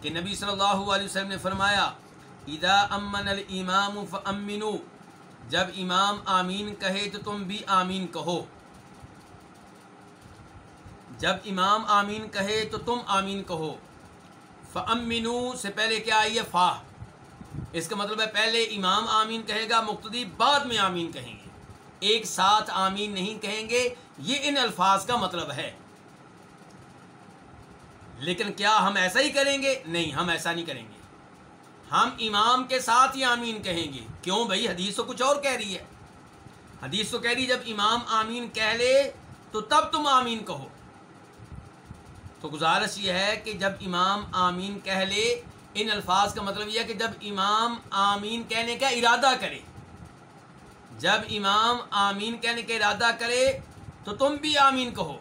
Speaker 1: کہ نبی صلی اللہ علیہ وسلم نے فرمایا، اذا امن الامام فامنوا جب امام آمین کہے تو تم بھی آمین کہو۔ جب امام آمین کہے تو تم آمین کہو۔ فامنو سے پہلے کیا آئی ہے؟ فا اس کا مطلب ہے پہلے امام آمین کہے گا، مقتدی بعد میں آمین کہیں گے۔ ایک ساتھ آمین نہیں کہیں گے، یہ ان الفاظ کا مطلب ہے۔ لیکن کیا ہم ایسا ہی کریں گے؟ نہیں، ہم ایسا نہیں کریں گے۔ ہم امام کے ساتھ ہی آمین کہیں گے۔ کیوں بھائی؟ حدیث تو کچھ اور کہہ رہی ہے۔ حدیث تو کہہ رہی جب امام آمین کہہ لے تو تب تم آمین کہو۔ تو گزارش یہ ہے کہ جب امام آمین کہہ لے، ان الفاظ کا مطلب یہ ہے کہ جب امام آمین کہنے کا ارادہ کرے۔ جب امام آمین کہنے کا ارادہ کرے تو تم بھی آمین کہو۔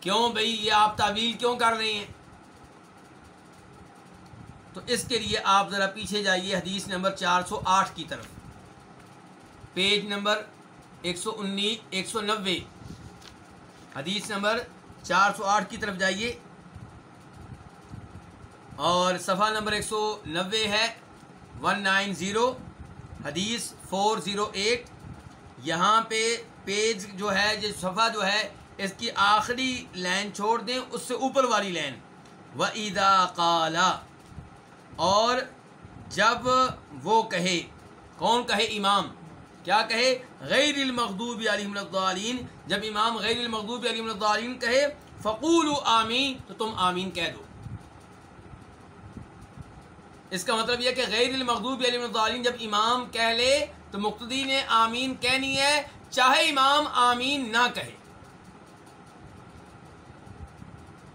Speaker 1: کیوں بھائی یہ آپ تعویل کیوں کر رہے ہیں؟ تو اس کے لیے آپ ذرا پیچھے جائیے حدیث نمبر چار سو آٹھ کی طرف۔ پیج نمبر ایک سو انیس، ایک سو نوے۔ حدیث نمبر چار سو آٹھ کی طرف جائیے۔ اور صفحہ نمبر ایک سو نوے ہے۔ ون نائن زیرو، حدیث فور زیرو ایٹ یہاں پہ پیج جو ہے، جو صفحہ جو ہے، اس کی آخری لائن چھوڑ دیں، اس سے اوپر والی لائن۔ و عیدا کالا اور جب وہ کہے، کون کہے امام؟ کیا کہے؟ غیر المغضوب علیہ الضالین جب امام غیر المغضوب علیہ الضالین کہے فقول آمین، تو تم آمین کہہ دو۔ اس کا مطلب یہ کہ غیر المغضوب علیہ الضالین جب امام کہہ لے، تو مقتدی نے آمین کہنی ہے، چاہے امام آمین نہ کہے۔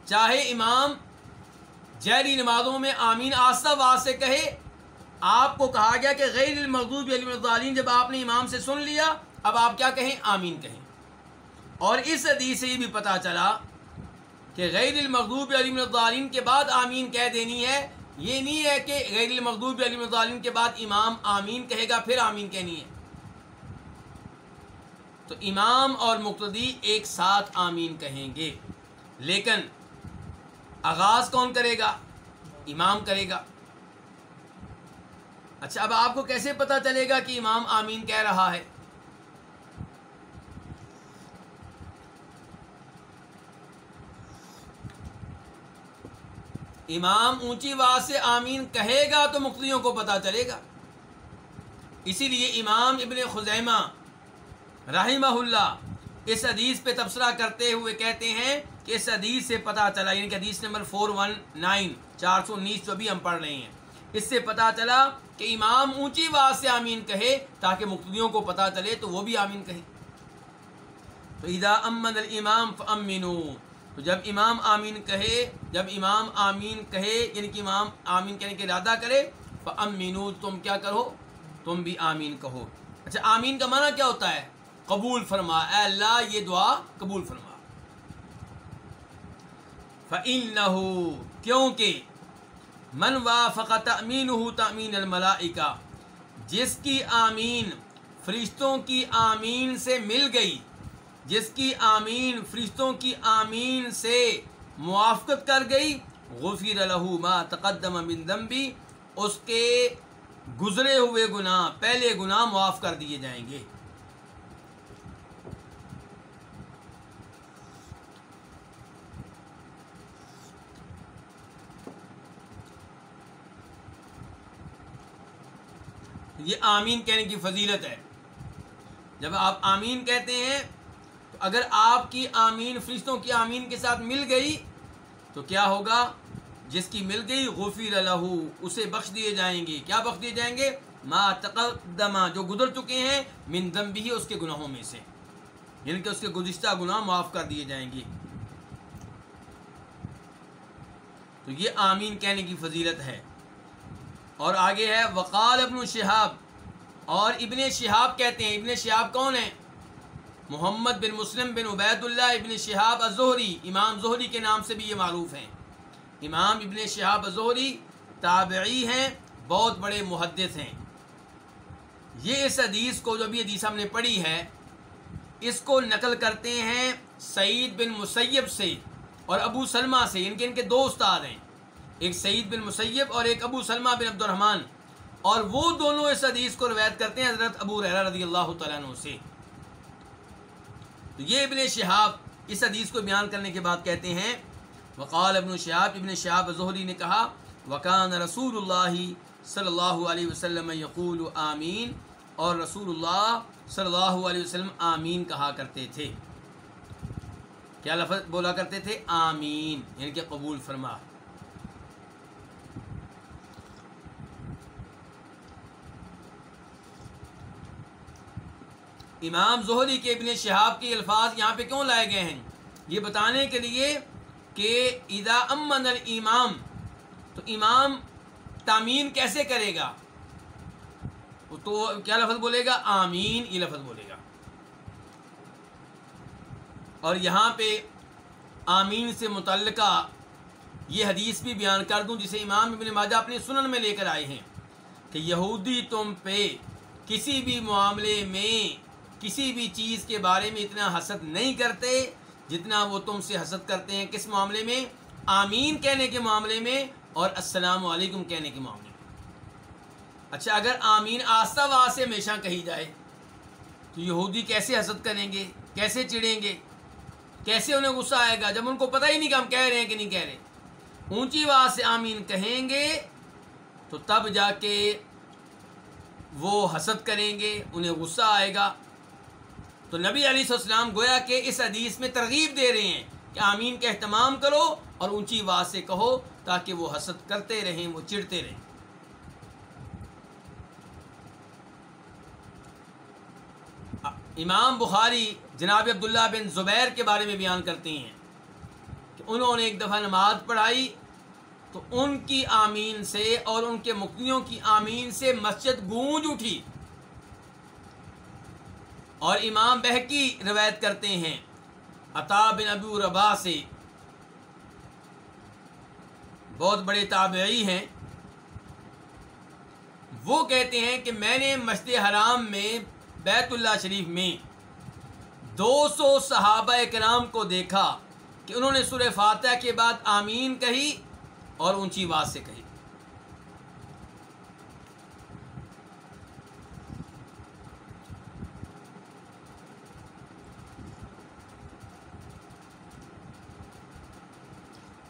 Speaker 1: چاہے امام جہری نمازوں میں آمین آستہ واس سے کہے، آپ کو کہا گیا کہ غیر المغضوب علی الضالین جب آپ نے امام سے سن لیا، اب آپ کیا کہیں؟ آمین کہیں۔ اور اس حدیث سے یہ بھی پتہ چلا کہ غیر المغضوب علی الضالین کے بعد آمین کہہ دینی ہے۔ یہ نہیں ہے کہ غیر المغضوب علی الضالین کے بعد امام آمین کہے گا، پھر آمین کہنی ہے۔ تو امام اور مقتدی ایک ساتھ آمین کہیں گے۔ لیکن آغاز کون کرے گا؟ امام کرے گا۔ اچھا اب آپ کو کیسے پتا چلے گا کہ امام آمین کہہ رہا ہے؟ امام اونچی آواز سے آمین کہے گا تو مقتدیوں کو پتا چلے گا۔ اسی لیے امام ابن خزیمہ رحمہ اللہ اس حدیث پہ تبصرہ کرتے ہوئے کہتے ہیں کہ اس حدیث سے پتہ چلا یعنی کہ حدیث نمبر فور ون نائن، چار سو انیس جو بھی ہم پڑھ رہے ہیں، اس سے پتہ چلا کہ امام اونچی آواز سے آمین کہے تاکہ مقتدیوں کو پتہ چلے تو وہ بھی آمین کہے۔ تو اذا امن الامام فامنو تو جب امام آمین کہے، جب امام آمین کہے یعنی کہ امام آمین کہنے کے ارادہ کرے فامنو تم کیا کرو؟ تم بھی آمین کہو۔ اچھا آمین کا معنی کیا ہوتا ہے؟ قبول فرما، اے اللہ، یہ دعا قبول فرما۔ فَإِنَّهُ، کیونکہ من وافق تأمینہ تأمین الملائکہ، جس کی آمین، فرشتوں کی آمین سے مل گئی جس کی آمین، فرشتوں کی آمین سے موافقت کر گئی، غفیر له ما تقدم من ذنبی، اس کے گزرے ہوئے گناہ، پہلے گناہ معاف کر دیے جائیں گے۔ یہ آمین کہنے کی فضیلت ہے۔ جب آپ آمین کہتے ہیں اگر آپ کی آمین، فرشتوں کی آمین کے ساتھ مل گئی، تو کیا ہوگا؟ جس کی مل گئی، غفیر الح اسے بخش دیے جائیں گے۔ کیا بخش دیے جائیں گے؟ ما تقدمہ جو گزر چکے ہیں، من دم بھی اس کے گناہوں میں سے۔ یعنی کہ اس کے گزشتہ گناہ معاف کر دیے جائیں گے۔ تو یہ آمین کہنے کی فضیلت ہے۔ اور آگے ہے، وقال ابن شہاب اور ابن شہاب کہتے ہیں، ابن شہاب کون ہیں؟ محمد بن مسلم بن عبید اللہ ابن شہاب الظہری امام ظہری کے نام سے بھی یہ معروف ہیں۔ امام ابن شہاب الظہری تابعی ہیں، بہت بڑے محدث ہیں۔ یہ اس حدیث کو جو بھی حدیث ہم نے پڑھی ہے، اس کو نقل کرتے ہیں سعید بن مسیب سے اور ابو سلمہ سے۔ ان کے ان کے دو استاد ہیں، ایک سعید بن مسیب اور ایک ابو سلمہ بن عبد الرحمن اور وہ دونوں اس حدیث کو روایت کرتے ہیں، حضرت ابو رضی اللہ تعالیٰ عنہ سے۔ تو یہ ابن شہاب اس حدیث کو بیان کرنے کے بعد کہتے ہیں، وقال ابن شہاب ابن شہاب ظہری نے کہا وقان رسول اللہ صلی اللہ علیہ وسلم یقول آمین، اور رسول اللہ صلی اللہ علیہ وسلم آمین کہا کرتے تھے۔ کیا لفظ بولا کرتے تھے؟ آمین یعنی کہ قبول فرما۔ امام زہری کے ابن شہاب کے الفاظ یہاں پہ کیوں لائے گئے ہیں؟ یہ بتانے کے لیے کہ ادا امن الامام، تو امام تعمین کیسے کرے گا؟ تو کیا لفظ بولے گا؟ آمین، یہ لفظ بولے گا۔ اور یہاں پہ آمین سے متعلقہ یہ حدیث بھی بیان کر دوں، جسے امام ابن ماجہ اپنے سنن میں لے کر آئے ہیں کہ یہودی تم پہ کسی بھی معاملے میں کسی بھی چیز کے بارے میں اتنا حسد نہیں کرتے جتنا وہ تم سے حسد کرتے ہیں، کس معاملے میں؟ آمین کہنے کے معاملے میں اور السلام علیکم کہنے کے معاملے میں۔ اچھا اگر آمین آستہ وہاں سے ہمیشہ کہی جائے، تو یہودی کیسے حسد کریں گے؟ کیسے چڑیں گے؟ کیسے انہیں غصہ آئے گا؟ جب ان کو پتہ ہی نہیں کہ ہم کہہ رہے ہیں کہ نہیں کہہ رہے۔ اونچی آواز سے آمین کہیں گے، تو تب جا کے وہ حسد کریں گے، انہیں غصہ آئے گا۔ تو نبی علیہ السلام گویا کہ اس حدیث میں ترغیب دے رہے ہیں کہ آمین کا اہتمام کرو اور اونچی آواز سے کہو تاکہ وہ حسد کرتے رہیں، وہ چڑھتے رہیں۔ امام بخاری جناب عبداللہ بن زبیر کے بارے میں بیان کرتے ہیں کہ انہوں نے ایک دفعہ نماز پڑھائی تو ان کی آمین سے اور ان کے مکیوں کی آمین سے مسجد گونج اٹھی۔ اور امام بہکی روایت کرتے ہیں۔ عطا بن ابو ربا سے۔ بہت بڑے تابعی ہیں۔ وہ کہتے ہیں کہ میں نے مسجد حرام میں بیت اللہ شریف میں دو سو صحابہ کرام کو دیکھا کہ انہوں نے سورہ فاتحہ کے بعد آمین کہی اور اونچی بات سے کہی۔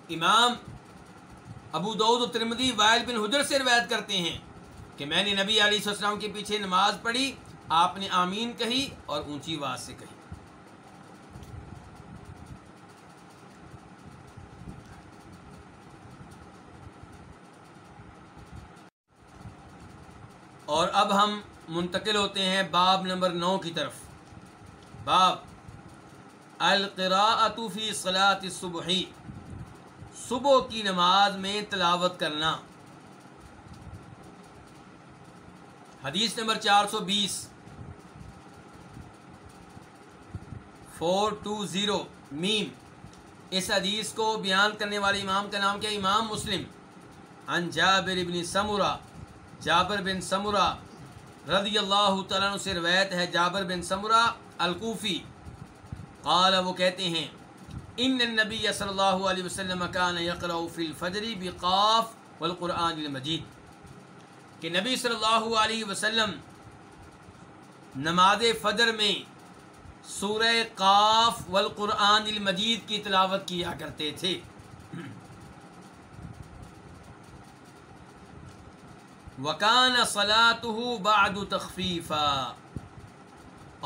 Speaker 1: امام ابو دعود و ترمدی وائل بن حجر سے روایت کرتے ہیں کہ میں نے نبی علیہ السلام کے پیچھے نماز پڑھی، آپ نے آمین کہی اور اونچی آواز سے کہی۔ اور اب ہم منتقل ہوتے ہیں باب نمبر نو کی طرف۔ باب القراء فی صلاۃ الصبحی۔ صبح کی نماز میں تلاوت کرنا۔ حدیث نمبر چار سو بیس۔ فور ٹو زیرو میم۔ اس حدیث کو بیان کرنے والے امام کا نام کیا؟ امام مسلم۔ ان جابر بن سمورا جابر بن سمورا رضی اللہ تعالیٰ سے روایت ہے۔ جابر بن سمورا الکوفی۔ قال وہ کہتے ہیں ان نبی صلی اللہ علیہ وسلم کان یقرأ فی الفجر بقاف والقرآن المجید، کہ نبی صلی اللہ علیہ وسلم نماز فجر میں سورہ قاف والقرآن المجید کی تلاوت کیا کرتے تھے۔ وکان صلاته بعد تخفیفا،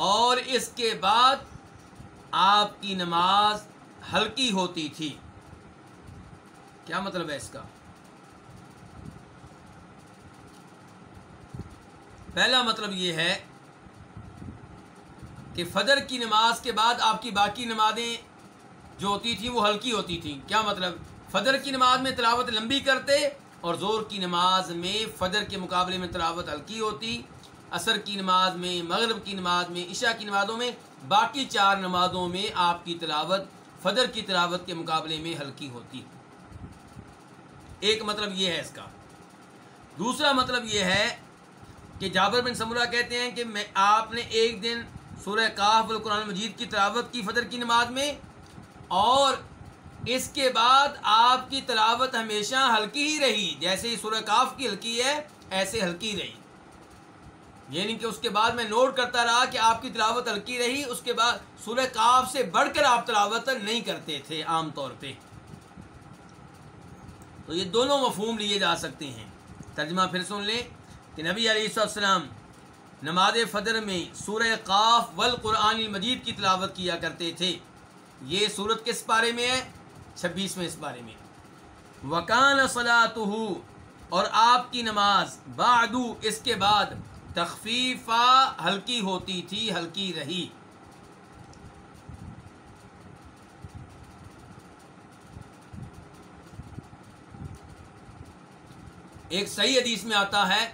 Speaker 1: اور اس کے بعد آپ کی نماز ہلکی ہوتی تھی۔ کیا مطلب ہے اس کا؟ پہلا مطلب یہ ہے کہ فجر کی نماز کے بعد آپ کی باقی نمازیں جو ہوتی تھیں وہ ہلکی ہوتی تھیں۔ کیا مطلب؟ فجر کی نماز میں تلاوت لمبی کرتے اور زور کی نماز میں فجر کے مقابلے میں تلاوت ہلکی ہوتی۔ عصر کی نماز میں، مغرب کی نماز میں، عشاء کی نمازوں میں، باقی چار نمازوں میں آپ کی تلاوت فجر کی تلاوت کے مقابلے میں ہلکی ہوتی ایک مطلب یہ ہے اس کا۔ دوسرا مطلب یہ ہے کہ جابر بن سمرہ کہتے ہیں کہ میں آپ نے ایک دن سورہ کاف القرآن مجید کی تلاوت کی فجر کی نماز میں اور اس کے بعد آپ کی تلاوت ہمیشہ ہلکی ہی رہی، جیسے ہی سورہ کاف کی ہلکی ہے، ایسے ہلکی رہی۔ یعنی کہ اس کے بعد میں نوٹ کرتا رہا کہ آپ کی تلاوت ہلکی رہی، اس کے بعد سورہ کاف سے بڑھ کر آپ تلاوت نہیں کرتے تھے عام طور پہ۔ تو یہ دونوں مفہوم لیے جا سکتے ہیں۔ ترجمہ پھر سن لیں کہ نبی علیہ السلام نماز فجر میں سورہ قاف والقرآن المجید کی تلاوت کیا کرتے تھے۔ یہ صورت کس بارے میں ہے؟ چھبیسویں اس بارے میں۔ وکان صلاح اور آپ کی نماز بعدو اس کے بعد تخفیفہ ہلکی ہوتی تھی، ہلکی رہی۔ ایک صحیح حدیث میں آتا ہے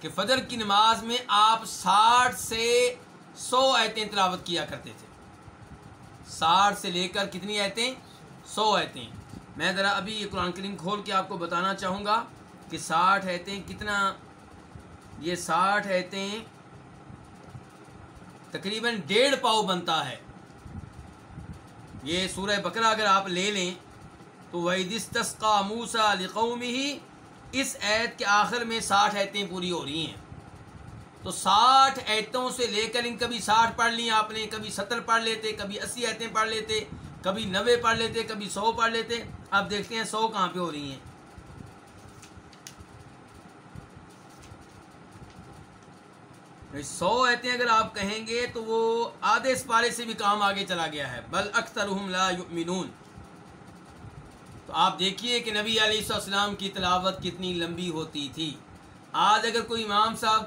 Speaker 1: کہ فجر کی نماز میں آپ ساٹھ سے سو ایتیں تلاوت کیا کرتے تھے۔ ساٹھ سے لے کر کتنی ایتیں سو ایتیں میں ذرا ابھی یہ قرآن کریم کھول کے آپ کو بتانا چاہوں گا کہ ساٹھ ایتیں کتنا یہ ساٹھ ایتیں تقریباً ڈیڑھ پاؤ بنتا ہے۔ یہ سورہ بکرا اگر آپ لے لیں تو وحیدس تسقا موسا لقومی ہی اس عید کے آخر میں ساٹھ ایتیں پوری ہو رہی ہیں۔ تو ساٹھ ایتوں سے لے کر ان کبھی ساٹھ پڑھ لی آپ نے، کبھی ستر پڑھ لیتے، کبھی اسی ایتیں پڑھ لیتے، کبھی نوے پڑھ لیتے، کبھی سو پڑھ لیتے۔ اب دیکھتے ہیں سو کہاں پہ ہو رہی ہیں۔ سو ایتیں اگر آپ کہیں گے تو وہ آدھے اس پارے سے بھی کام آگے چلا گیا ہے۔ بل اختر لا یؤمنون۔ تو آپ دیکھیے کہ نبی علیہ السلام کی تلاوت کتنی لمبی ہوتی تھی۔ آج اگر کوئی امام صاحب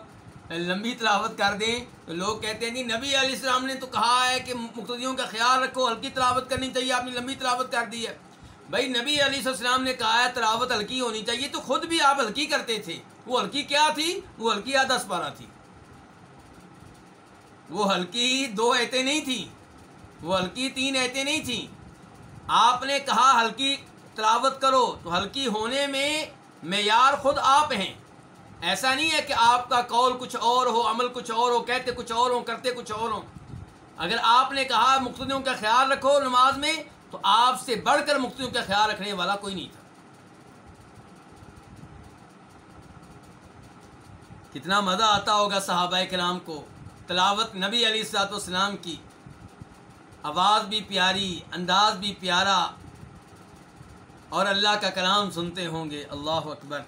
Speaker 1: لمبی تلاوت کر دیں تو لوگ کہتے ہیں جی نبی علیہ السلام نے تو کہا ہے کہ مقتدیوں کا خیال رکھو، ہلکی تلاوت کرنی چاہیے، آپ نے لمبی تلاوت کر دی ہے۔ بھائی نبی علیہ السلام نے کہا ہے تلاوت ہلکی ہونی چاہیے، تو خود بھی آپ ہلکی کرتے تھے۔ وہ ہلکی کیا تھی؟ وہ ہلکی یا دس بارہ تھی۔ وہ ہلکی دو ایتیں نہیں تھیں۔ وہ ہلکی تین ایتیں نہیں تھیں۔ آپ نے کہا ہلکی تلاوت کرو، تو ہلکی ہونے میں معیار خود آپ ہیں۔ ایسا نہیں ہے کہ آپ کا قول کچھ اور ہو، عمل کچھ اور ہو، کہتے کچھ اور ہو کرتے کچھ اور ہوں۔ اگر آپ نے کہا مقتدیوں کا خیال رکھو نماز میں، تو آپ سے بڑھ کر مقتدیوں کا خیال رکھنے والا کوئی نہیں تھا۔ کتنا مزہ آتا ہوگا صحابہ کرام کو۔ تلاوت نبی علی سات والسلام کی۔ آواز بھی پیاری، انداز بھی پیارا۔ اور اللہ کا کلام سنتے ہوں گے۔ اللہ اکبر۔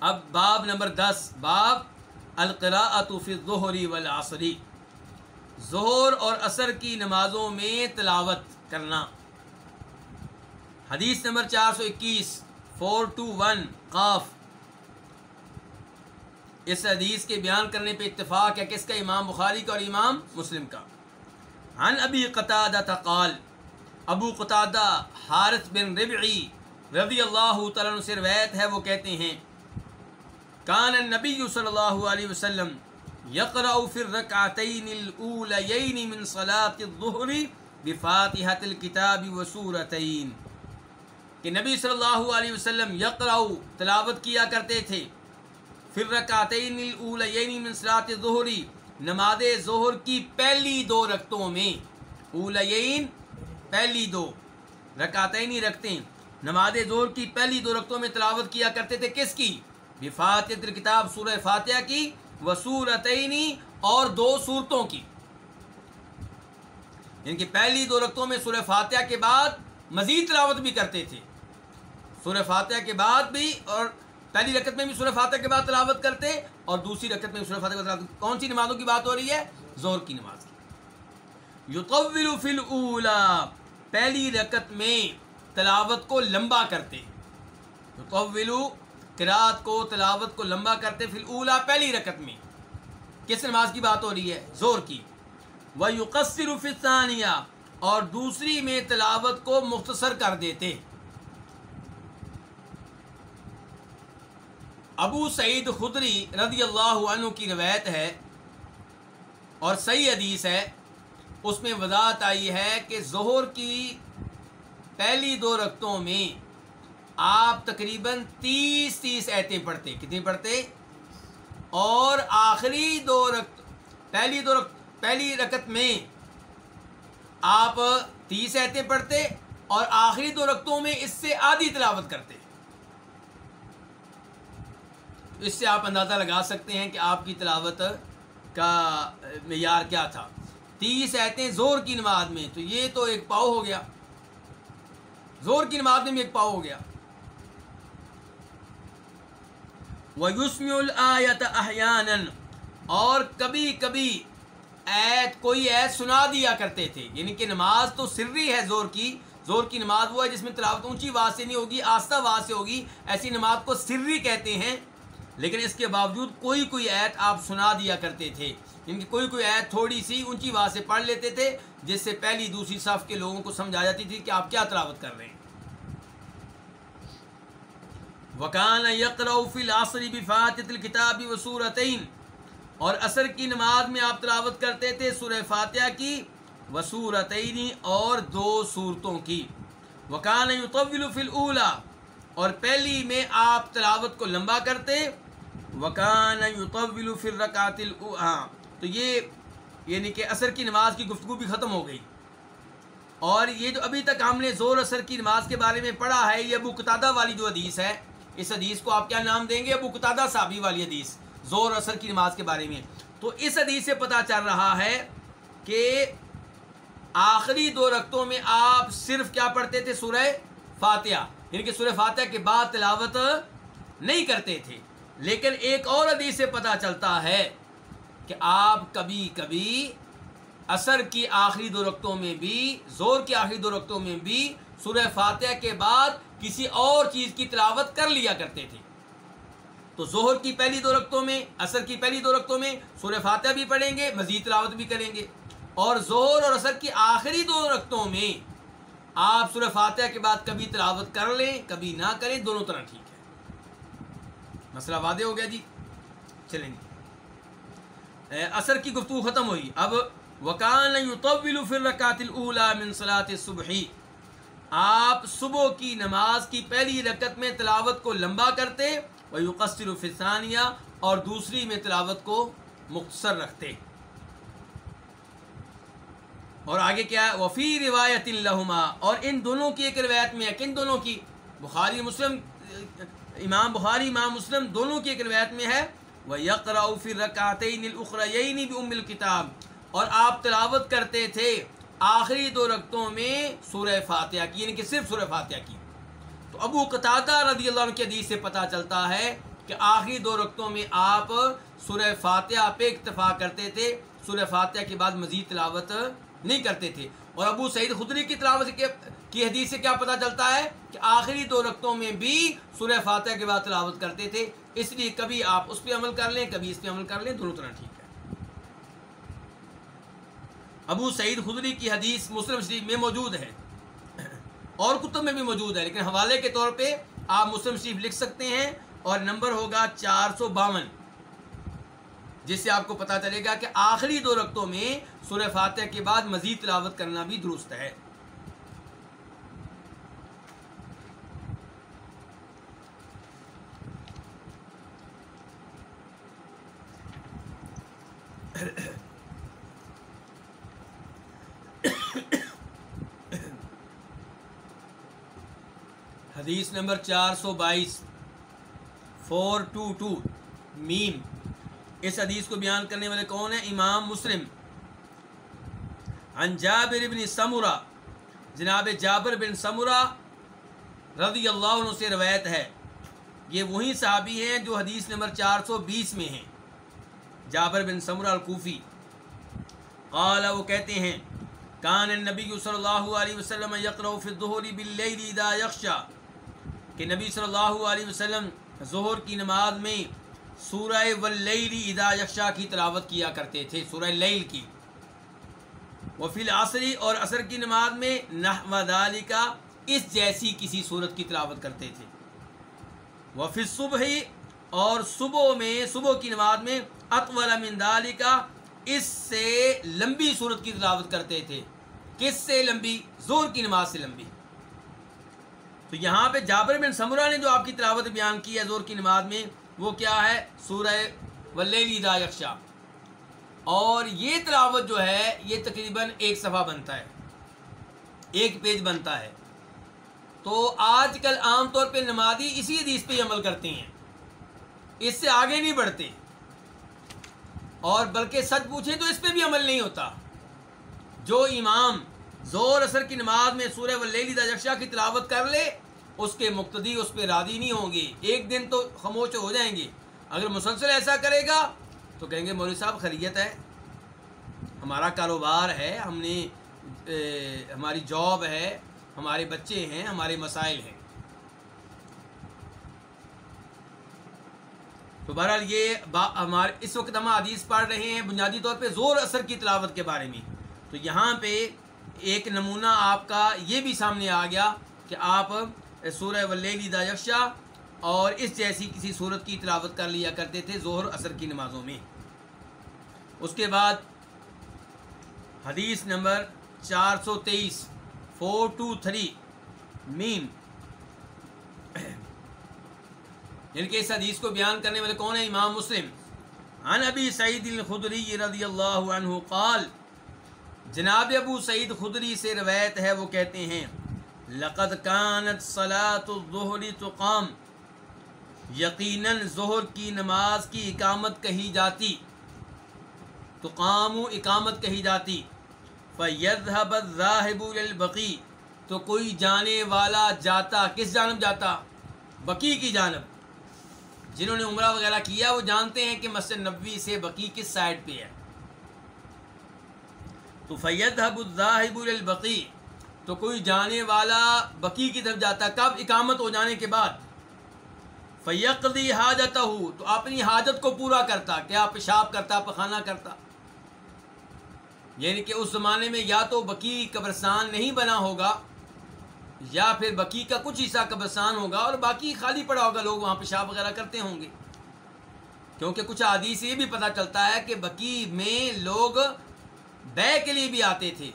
Speaker 1: اب باب نمبر دس۔ باب فی ظہری والعصری ظہر اور عصر کی نمازوں میں تلاوت کرنا۔ حدیث نمبر چار سو اکیس۔ Four two one. قاف۔ اس حدیث کے بیان کرنے پہ اتفاق ہے کس کا امام بخاری کا اور امام مسلم کا۔ عن ابی قطادہ قال، ابو قطادہ حارث بن ربعی رضی اللہ تعالیٰ سے روایت ہے، وہ کہتے ہیں، کان النبی صلی اللہ علیہ وسلم یقرأ فی الرکعتین الاولیین من صلاة الظہر بفاتحة الكتاب وسورتین کہ نبی صلی اللہ علیہ وسلم یقرأ، تلاوت کیا کرتے تھے۔ پھر رکعتین الاولیین من صلاة الظہری، نماز ظہر کی پہلی دو رکتوں میں۔ اولین پہلی دو رکعتیں نہیں رکھتے نماز زور کی پہلی دو رکتوں میں تلاوت کیا کرتے تھے کس کی؟ بفاتحت کتاب سورہ فاتحہ کی وسورتینی اور دو صورتوں کی۔ یعنی کہ پہلی دو رکتوں میں سورہ فاتحہ کے بعد مزید تلاوت بھی کرتے تھے۔ سورہ فاتحہ کے بعد بھی اور پہلی رکت میں بھی سورہ فاتحہ کے بعد تلاوت کرتے اور دوسری رکت میں سورہ فاتحہ کے بعد کون سی نمازوں کی بات ہو رہی ہے؟ زور کی نماز کی۔ یطول فی الاولا پہلی رکت میں تلاوت کو لمبا کرتے تو کراط کو، تلاوت کو لمبا کرتے پھر اولا پہلی رکت میں۔ کس نماز کی بات ہو رہی ہے؟ زور کی۔ وہ یقصر فسانیہ اور دوسری میں تلاوت کو مختصر کر دیتے ابو سعید خدری رضی اللہ عنہ کی روایت ہے اور صحیح حدیث ہے۔ اس میں وضاحت آئی ہے کہ ظہر کی پہلی دو رقطوں میں آپ تقریباً تیس تیس ایتیں پڑھتے کتنی پڑھتے؟ اور آخری دو رقط پہلی دو رقط پہلی رکت میں آپ تیس ایتیں پڑھتے اور آخری دو رقطوں میں اس سے آدھی تلاوت کرتے۔ اس سے آپ اندازہ لگا سکتے ہیں کہ آپ کی تلاوت کا معیار کیا تھا۔ تیس ایتیں زور کی نماز میں، تو یہ تو ایک پاؤ ہو گیا۔ زور کی نماز میں بھی ایک پاؤ ہو گیا۔ وَيُسْمِعُ الْآيَةَ أَحْيَانًا۔ اور کبھی کبھی ایت، کوئی ایت سنا دیا کرتے تھے۔ یعنی کہ نماز تو سری ہے زور کی۔ زور کی نماز وہ ہے جس میں تلاوت اونچی آواز سے نہیں ہوگی، آستہ آواز سے ہوگی۔ ایسی نماز کو سری کہتے ہیں۔ لیکن اس کے باوجود کوئی کوئی ایت آپ سنا دیا کرتے تھے۔ یعنی کہ کوئی کوئی ایت تھوڑی سی اونچی آواز سے پڑھ لیتے تھے، جس سے پہلی دوسری صف کے لوگوں کو سمجھا جاتی تھی کہ آپ کیا تلاوت کر رہے ہیں۔ وکان فی العصر بفاتت الکتاب و سورتین۔ اور عصر کی نماز میں آپ تلاوت کرتے تھے سورہ فاتحہ کی وسورتعینی اور دو صورتوں کی۔ وکان یطول فی الاولا اور پہلی میں آپ تلاوت کو لمبا کرتے وکان یطول فی الرکعت ہاں تو یہ یعنی کہ عصر کی نماز کی گفتگو بھی ختم ہو گئی۔ اور یہ جو ابھی تک ہم نے زور اثر کی نماز کے بارے میں پڑھا ہے، یہ ابو قطادہ والی جو حدیث ہے، اس حدیث کو آپ کیا نام دیں گے؟ ابو قطادہ صحابی والی حدیث، زور اثر کی نماز کے بارے میں۔ تو اس حدیث سے پتہ چل رہا ہے کہ آخری دو رقطوں میں آپ صرف کیا پڑھتے تھے؟ سورہ فاتحہ۔ یعنی کہ سورہ فاتحہ کے بعد تلاوت نہیں کرتے تھے۔ لیکن ایک اور حدیث سے پتہ چلتا ہے کہ آپ کبھی کبھی اثر کی آخری دو رقطوں میں بھی زور کی آخری دو رقطوں میں بھی سورہ فاتحہ کے بعد کسی اور چیز کی تلاوت کر لیا کرتے تھے۔ تو زہر کی پہلی دو رقطوں میں اثر کی پہلی دو رقطوں میں سورہ فاتحہ بھی پڑھیں گے، مزید تلاوت بھی کریں گے۔ اور زہر اور اثر کی آخری دو رقطوں میں آپ سورہ فاتحہ کے بعد کبھی تلاوت کر لیں، کبھی نہ کریں، دونوں طرح ٹھیک۔ مسئلہ وعدے ہو گیا جی۔ چلیں جی۔ گے اثر کی گفتگو ختم ہوئی۔ اب وکان من صلاة الصبح۔ آپ صبح کی نماز کی پہلی رکت میں تلاوت کو لمبا کرتے وہ یقصر فسانیہ اور دوسری میں تلاوت کو مختصر رکھتے۔ اور آگے کیا ہے؟ وفی روایت الحما اور ان دونوں کی ایک روایت میں ہے کن دونوں کی بخاری مسلم امام بخاری، امام مسلم دونوں کی ایک روایت میں ہے وہ یقراؤفی رکعتین الاخرین بام الکتاب اور آپ تلاوت کرتے تھے آخری دو رقطوں میں سورہ فاتحہ کی یعنی کہ صرف سورہ فاتحہ کی۔ تو ابو قطعہ رضی اللہ عنہ کے حدیث سے پتہ چلتا ہے کہ آخری دو رقطوں میں آپ سورہ فاتحہ پہ اکتفا کرتے تھے، سورہ فاتحہ کے بعد مزید تلاوت نہیں کرتے تھے۔ اور ابو سعید خدری کی تلاوت کی حدیث سے کیا پتہ چلتا ہے کہ آخری دو رقطوں میں بھی سورہ فاتحہ کے بعد تلاوت کرتے تھے، اس لیے کبھی آپ اس پہ عمل کر لیں، کبھی اس پہ عمل کر لیں، دونوں طرح ٹھیک ہے۔ ابو سعید خدری کی حدیث مسلم شریف میں موجود ہے، اور کتب میں بھی موجود ہے، لیکن حوالے کے طور پہ آپ مسلم شریف لکھ سکتے ہیں، اور نمبر ہوگا چار سو باون، جس سے آپ کو پتا چلے گا کہ آخری دو رقطوں میں سورہ فاتح کے بعد مزید تلاوت کرنا بھی درست ہے۔ حدیث نمبر چار سو بائیس، فور ٹو ٹو، میم۔ اس حدیث کو بیان کرنے والے کون ہیں؟ امام مسلم۔ عن جابر بن سمورہ جناب جابر بن سمورہ رضی اللہ عنہ سے روایت ہے۔ یہ وہی صحابی ہیں جو حدیث نمبر چار سو بیس میں ہیں۔ جابر بن سمورہ الکوفی۔ قال، وہ کہتے ہیں، کان النبی صلی اللہ علیہ وسلم یقرأ فی الظہر باللیل اذا یخشا. کہ نبی صلی اللہ علیہ وسلم ظہر کی نماز میں سورہ واللیل اذا یخشا کی تلاوت کیا کرتے تھے، سورہ لیل کی۔ وفی العصری اور عصر کی نماز میں نحو ذالکا اس جیسی کسی صورت کی تلاوت کرتے تھے۔ وفی صبح اور صبح میں، صبح کی نماز میں اطول من ذالکا، اس سے لمبی صورت کی تلاوت کرتے تھے۔ کس سے لمبی؟ زور کی نماز سے لمبی۔ تو یہاں پہ جابر بن سمرہ نے جو آپ کی تلاوت بیان کی ہے زور کی نماز میں، وہ کیا ہے؟ سورہ ولیلی دا یکشا اور یہ تلاوت جو ہے، یہ تقریباً ایک صفحہ بنتا ہے۔ ایک پیج بنتا ہے۔ تو آج کل عام طور پہ نمازی اسی حدیث پہ عمل کرتے ہیں۔ اس سے آگے نہیں بڑھتے۔ اور بلکہ سچ پوچھیں تو اس پہ بھی عمل نہیں ہوتا۔ جو امام زور اثر کی نماز میں سورہ ولیلی دجرشا کی تلاوت کر لے، اس کے مقتدی اس پہ راضی نہیں ہوں گے۔ ایک دن تو خاموش ہو جائیں گے۔ اگر مسلسل ایسا کرے گا تو کہیں گے مولوی صاحب خریت ہے۔ ہمارا کاروبار ہے، ہم نے ہماری جاب ہے، ہمارے بچے ہیں، ہمارے مسائل ہیں۔ تو بہرحال یہ ہمارے اس وقت ہم حدیث پڑھ رہے ہیں، بنیادی طور پہ زور اثر کی تلاوت کے بارے میں۔ تو یہاں پہ ایک نمونہ آپ کا یہ بھی سامنے آ گیا کہ آپ سورہ ولیلی دا یکشا اور اس جیسی کسی صورت کی تلاوت کر لیا کرتے تھے ظہر اثر کی نمازوں میں۔ اس کے بعد حدیث نمبر چار سو تیئیس، فور ٹو تھری، میم۔ جن کے اس حدیث کو بیان کرنے والے کون ہیں؟ امام مسلم. عن ابی سعید الخدری رضی اللہ عنہ قال، جناب ابو سعید خدری سے روایت ہے، وہ کہتے ہیں، لقد کانت صلاۃ الظہر تقام، یقیناً ظہر کی نماز کی اقامت کہی جاتی، تقام اقامت کہی جاتی فیضحب الذاہب للبقی، تو کوئی جانے والا جاتا، کس جانب جاتا؟ بقی کی جانب۔ جنہوں نے عمرہ وغیرہ کیا، وہ جانتے ہیں کہ مسجد نبوی سے بقی کس سائڈ پہ ہے۔ تو فید حب الظاہب البقی تو کوئی جانے والا بقی کی طرف جاتا کب؟ اقامت ہو جانے کے بعد۔ فیقدی حاجت ہو تو اپنی حاجت کو پورا کرتا، کیا پیشاب کرتا، پخانہ کرتا۔ یعنی کہ اس زمانے میں یا تو بقی قبرستان نہیں بنا ہوگا یا پھر بکی کا کچھ حصہ قبرستان ہوگا اور باقی خالی پڑا ہوگا، لوگ وہاں پیشاب وغیرہ کرتے ہوں گے۔ کیونکہ کچھ عادی سے یہ بھی پتہ چلتا ہے کہ بکی میں لوگ بے کے لیے بھی آتے تھے۔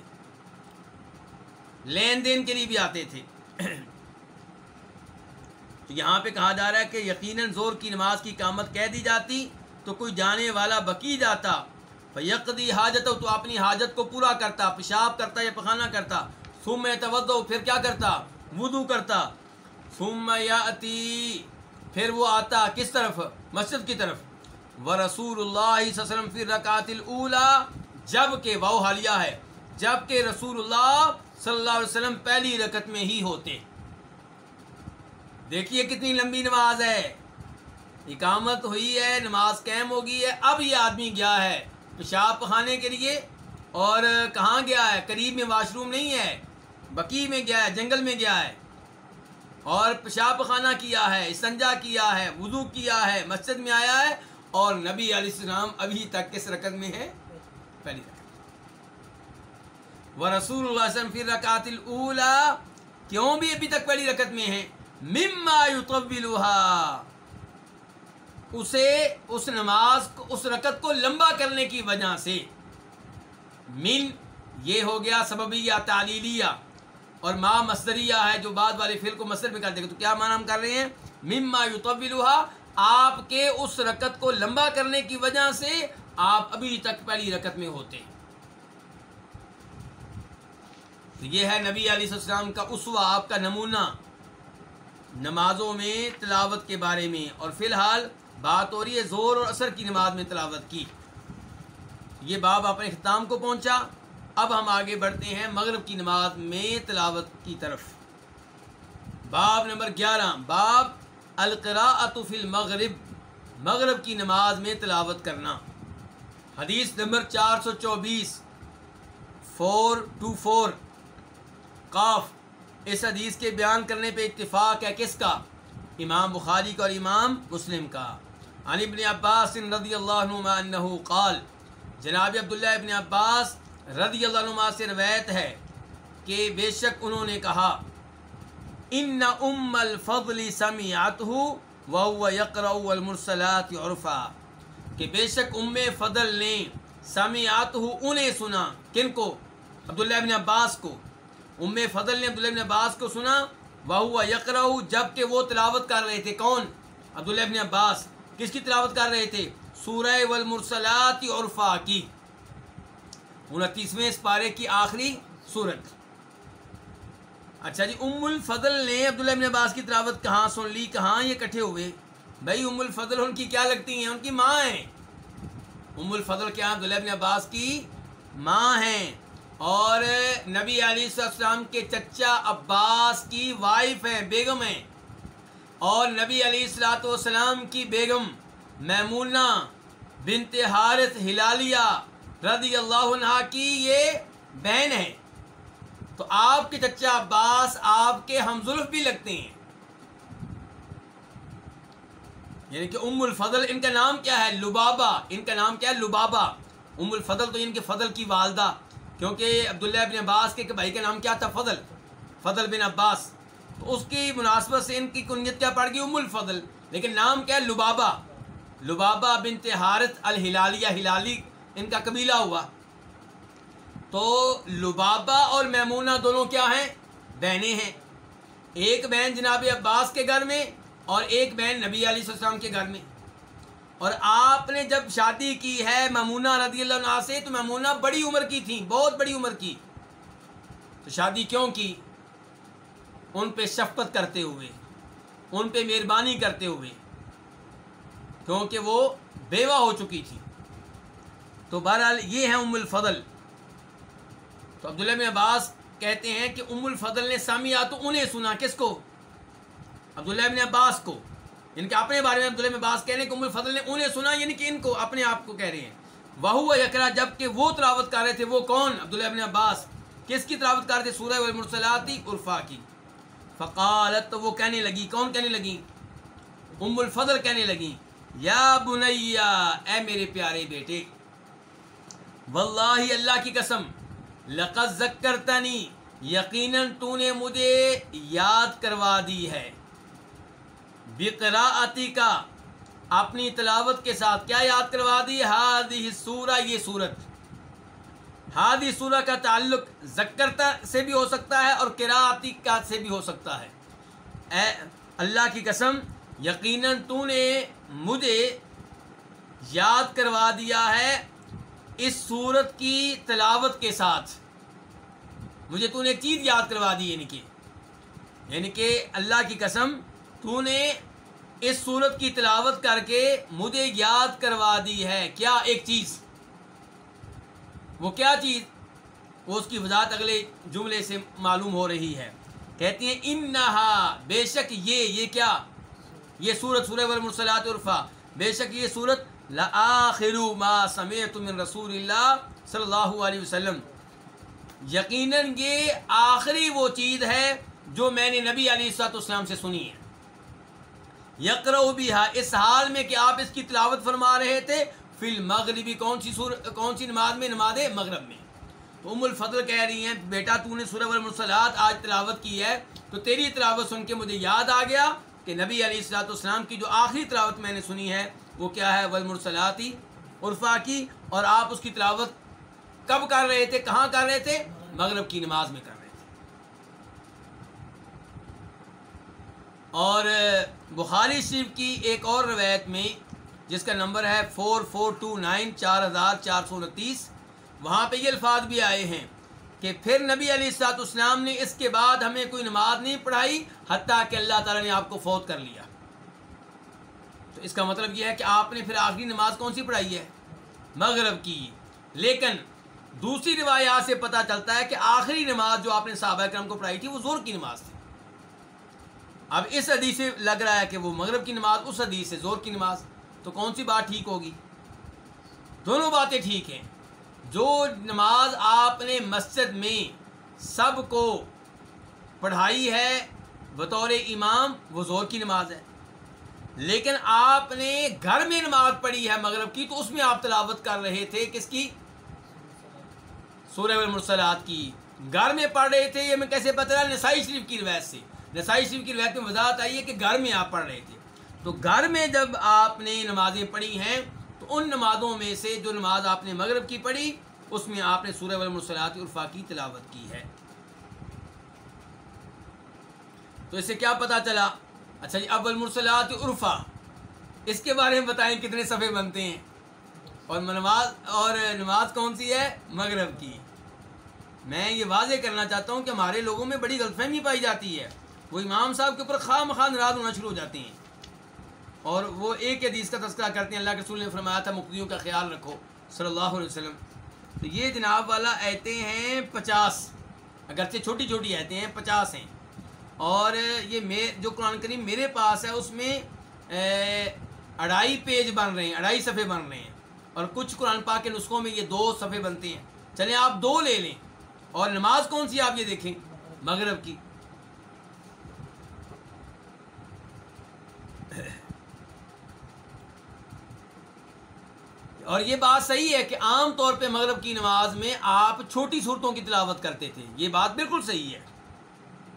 Speaker 1: لین دین کے لیے بھی آتے تھے۔ تو یہاں پہ کہا جا رہا ہے کہ یقیناً زور کی نماز کی قامت کہہ دی جاتی، تو کوئی جانے والا بکی جاتا۔ یقدی حاجت ہو تو اپنی حاجت کو پورا کرتا، پیشاب کرتا یا پخانہ کرتا۔ ثم توجہ پھر کیا کرتا؟ وضو کرتا۔ ثم یاتی پھر وہ آتا کس طرف؟ مسجد کی طرف۔ و رسول اللہ صلی اللہ علیہ وسلم فی رکعت الاولا جبکہ وہ حالیہ ہے، جبکہ رسول اللہ صلی اللہ علیہ وسلم پہلی رکعت میں ہی ہوتے۔ دیکھیے کتنی لمبی نماز ہے۔ اقامت ہوئی ہے، نماز قائم ہو گئی ہے۔ اب یہ آدمی گیا ہے پیشاب پخانے کے لیے اور کہاں گیا ہے؟ قریب میں واش روم نہیں ہے۔ بکی میں گیا ہے، جنگل میں گیا ہے۔ اور پیشاب خانہ کیا ہے استنجا کیا ہے، وضو کیا ہے، مسجد میں آیا ہے۔ اور نبی علیہ السلام ابھی تک کس رکعت میں ہے۔ پہلی رکعت۔ وہ رسول اللہ وسلم پھر رکعت الاولا کیوں بھی ابھی تک پہلی رکعت میں ہے؟ مما یطولها اسے، اس نماز کو، اس رکعت کو لمبا کرنے کی وجہ سے۔ من، یہ ہو گیا سببیہ تعلیلیہ۔ اور ماں مصدریہ ہے جو بعد والے فیل کو مصدر میں کر دے گا۔ تو کیا معنی ہم کر رہے ہیں؟ مما یطولها آپ کے اس رکت کو لمبا کرنے کی وجہ سے آپ ابھی تک پہلی رکت میں ہوتے تو یہ ہے نبی علیہ السلام کا اسوا آپ کا نمونہ۔ نمازوں میں تلاوت کے بارے میں۔ اور فی الحال، بات ہو رہی ہے زور اور اثر کی نماز میں تلاوت کی۔ یہ باب اپنے اختتام کو پہنچا۔ اب ہم آگے بڑھتے ہیں مغرب کی نماز میں تلاوت کی طرف۔ باب نمبر گیارہ، باب فی المغرب، مغرب کی نماز میں تلاوت کرنا۔ حدیث نمبر چار سو چوبیس، فور ٹو فور، قاف۔ اس حدیث کے بیان کرنے پہ اتفاق ہے کس کا؟ امام بخاری کا اور امام مسلم کا۔ عن ابن عباس رضی اللہ عنہ قال، جناب عبداللہ ابن عباس رضی اللہ عنہ سے روایت ہے کہ بے شک انہوں نے کہا، ان ام الفضل سمیعت وہ یقرا المرسلات عرفا. کہ بے شک ام فضل نے سمیعت انہیں سنا، کن کو؟ عبداللہ ابن عباس کو۔ ام فضل نے عبداللہ ابن عباس کو سنا وہ یقرا جبکہ وہ تلاوت کر رہے تھے۔ کون؟ عبداللہ ابن عباس۔ کس کی تلاوت کر رہے تھے؟ سورہ والمرسلات عرفا کی۔ انتیسویں اس پارے کی آخری صورت اچھا جی ام الفضل نے عبداللہ ابن عباس کی تلاوت کہاں سن لی، کہاں یہ کٹھے ہوئے؟ بھائی ام الفضل ان کی کیا لگتی ہیں؟ ان کی ماں ہیں۔ ام الفضل کیا عبداللہ ابن عباس کی ماں ہیں؟ اور نبی علیہ السلام کے چچا عباس کی وائف ہیں، بیگم ہیں۔ اور نبی علیہ السلاۃ والسلام کی بیگم میمونہ بنت حارث ہلالیہ۔ رضی اللہ عنہ کی یہ بہن ہے تو آپ کے چچا عباس آپ کے ہمزلف بھی لگتے ہیں۔ یعنی کہ ام الفضل ان کا نام کیا ہے؟ لبابا ان کا نام کیا ہے؟ لبابا ام الفضل تو ان کے فضل کی والدہ۔ کیونکہ عبداللہ بن عباس کے بھائی کا نام کیا تھا؟ فضل۔ فضل بن عباس۔ تو اس کی مناسبت سے ان کی کنیت کیا پڑ گئی؟ ام الفضل۔ لیکن نام کیا ہے؟ لبابا لبابا بنت حارث الہلالیہ ہلالی۔ ان کا قبیلہ ہوا۔ تو لبابا اور میمونہ دونوں کیا ہیں؟ بہنیں ہیں۔ ایک بہن جناب عباس کے گھر میں اور ایک بہن نبی علیہ السلام کے گھر میں۔ اور آپ نے جب شادی کی ہے ممونہ رضی اللہ عنہ سے، تو ممونہ بڑی عمر کی تھیں، بہت بڑی عمر کی۔ تو شادی کیوں کی؟ ان پہ شفقت کرتے ہوئے، ان پہ مہربانی کرتے ہوئے، کیونکہ وہ بیوہ ہو چکی تھی۔ تو بہرحال یہ ہے ام الفضل۔ تو عبداللہ میں عباس کہتے ہیں کہ ام الفضل نے سامیا تو انہیں سنا، کس کو؟ عبداللہ ابن عباس کو۔ یعنی ان کے اپنے بارے میں عبداللہ عباس کہہ رہے ہیں کہ ام الفضل نے انہیں سنا یعنی کہ ان کو، اپنے آپ کو کہہ رہے ہیں۔ وہ یکرا جبکہ وہ تلاوت کر رہے تھے، وہ کون؟ عبداللہ ابن عباس۔ کس کی تلاوت کر رہے تھے؟ سورہ والمرسلاتی عرفا کی۔ فقالت، تو وہ کہنے لگی، کون کہنے لگی؟ ام الفضل کہنے لگی، یا بنیا، اے میرے پیارے بیٹے واللہ اللہ کی قسم، لقد ذکرتنی، یقیناً تو نے مجھے یاد کروا دی ہے۔ بقراءتی کا اپنی تلاوت کے ساتھ کیا یاد کروا دی؟ ہادی سورہ، یہ صورت ہادی سورہ کا تعلق ذکرتا سے بھی ہو سکتا ہے اور قراءتی کا سے بھی ہو سکتا ہے۔ اے اللہ کی قسم، یقیناً تو نے مجھے یاد کروا دیا ہے۔ اس صورت کی تلاوت کے ساتھ مجھے تو نے ایک چیز یاد کروا دی یعنی کہ یعنی کہ اللہ کی قسم تو نے اس صورت کی تلاوت کر کے مجھے یاد کروا دی ہے۔ کیا ایک چیز؟ وہ کیا چیز؟ وہ اس کی وضاحت اگلے جملے سے معلوم ہو رہی ہے۔ کہتی ہیں ان نہا بے شک یہ یہ کیا؟ یہ سورت سورہ والمرسلات عرفا بے شک یہ سورت لآخر ما سمیت من رسول اللہ صلی اللہ علیہ وسلم۔ یقیناً یہ آخری وہ چیز ہے جو میں نے نبی علی سات اسلام سے سنی ہے۔ یکر بھی اس حال میں کہ آپ اس کی تلاوت فرما رہے تھے۔ فی المغربی، کون سی سور، کون سی نماز میں؟ نماز مغرب میں۔ تو ام الفضل کہہ رہی ہیں، بیٹا تو نے سورہ والمرسلات آج تلاوت کی ہے۔ تو تیری تلاوت سن کے مجھے یاد آ گیا کہ نبی علیہ السلاۃ والسلام کی جو آخری تلاوت میں نے سنی ہے وہ کیا ہے؟ والمرسلاتی عرفا کی، اور آپ اس کی تلاوت کب کر رہے تھے؟ کہاں کر رہے تھے؟ مغرب کی نماز میں کر رہے تھے۔ اور بخاری شریف کی ایک اور روایت میں، جس کا نمبر ہے فور فور ٹو نائن چار ہزار چار سو انتیس وہاں پہ یہ الفاظ بھی آئے ہیں کہ پھر نبی علی السلاط اسلام نے اس کے بعد ہمیں کوئی نماز نہیں پڑھائی، حتیٰ کہ اللہ تعالیٰ نے آپ کو فوت کر لیا۔ تو اس کا مطلب یہ ہے کہ آپ نے پھر آخری نماز کون سی پڑھائی ہے؟ مغرب کی۔ لیکن دوسری روایات سے پتہ چلتا ہے کہ آخری نماز جو آپ نے صحابہ کرم کو پڑھائی تھی وہ زور کی نماز تھی۔ اب اس حدیث سے لگ رہا ہے کہ وہ مغرب کی نماز، اس حدیث سے زور کی نماز، تو کون سی بات ٹھیک ہوگی؟ دونوں باتیں ٹھیک ہیں۔ جو نماز آپ نے مسجد میں سب کو پڑھائی ہے، بطور امام، وہ زور کی نماز ہے۔ لیکن آپ نے گھر میں نماز پڑھی ہے مغرب کی تو اس میں آپ تلاوت کر رہے تھے، کس کی؟ سورہ المرسلات کی۔ گھر میں پڑھ رہے تھے، یہ میں کیسے پتہ نسائی شریف کی روایت سے۔ نسائی شریف کی روایت میں وضاحت آئی ہے کہ گھر میں آپ پڑھ رہے تھے۔ تو گھر میں جب آپ نے نمازیں پڑھی ہیں، تو ان نمازوں میں سے جو نماز آپ نے مغرب کی پڑھی، اس میں آپ نے سورہ المرسلات عرفا کی تلاوت کی ہے۔ تو اس سے کیا پتا چلا؟ اچھا جی اب المرسلات عرفا اس کے بارے میں بتائیں کتنے صفحے بنتے ہیں؟ اور نماز اور نماز کون سی ہے؟ مغرب کی۔ میں یہ واضح کرنا چاہتا ہوں کہ ہمارے لوگوں میں بڑی غلط فہمی پائی جاتی ہے۔ وہ امام صاحب کے اوپر خواہ مخواہ ناراض ہونا شروع ہو جاتے ہیں۔ اور وہ ایک حدیث کا تذکرہ کرتے ہیں۔ اللہ کے رسول نے فرمایا تھا مقدیوں کا خیال رکھو۔ صلی اللہ علیہ وسلم۔ تو یہ جناب والا ایتے ہیں پچاس۔ اگرچہ چھوٹی چھوٹی ایتے ہیں، پچاس ہیں۔ اور یہ میں جو قرآن کریم میرے پاس ہے، اس میں اڑائی پیج بن رہے ہیں، اڑائی صفحے بن رہے ہیں۔ اور کچھ قرآن پاک کے نسخوں میں یہ دو صفحے بنتے ہیں۔ چلیں آپ دو لے لیں۔ اور نماز کون سی آپ یہ دیکھیں۔ مغرب کی۔ اور یہ بات صحیح ہے کہ عام طور پہ مغرب کی نماز میں آپ چھوٹی صورتوں کی تلاوت کرتے تھے۔ یہ بات بالکل صحیح ہے۔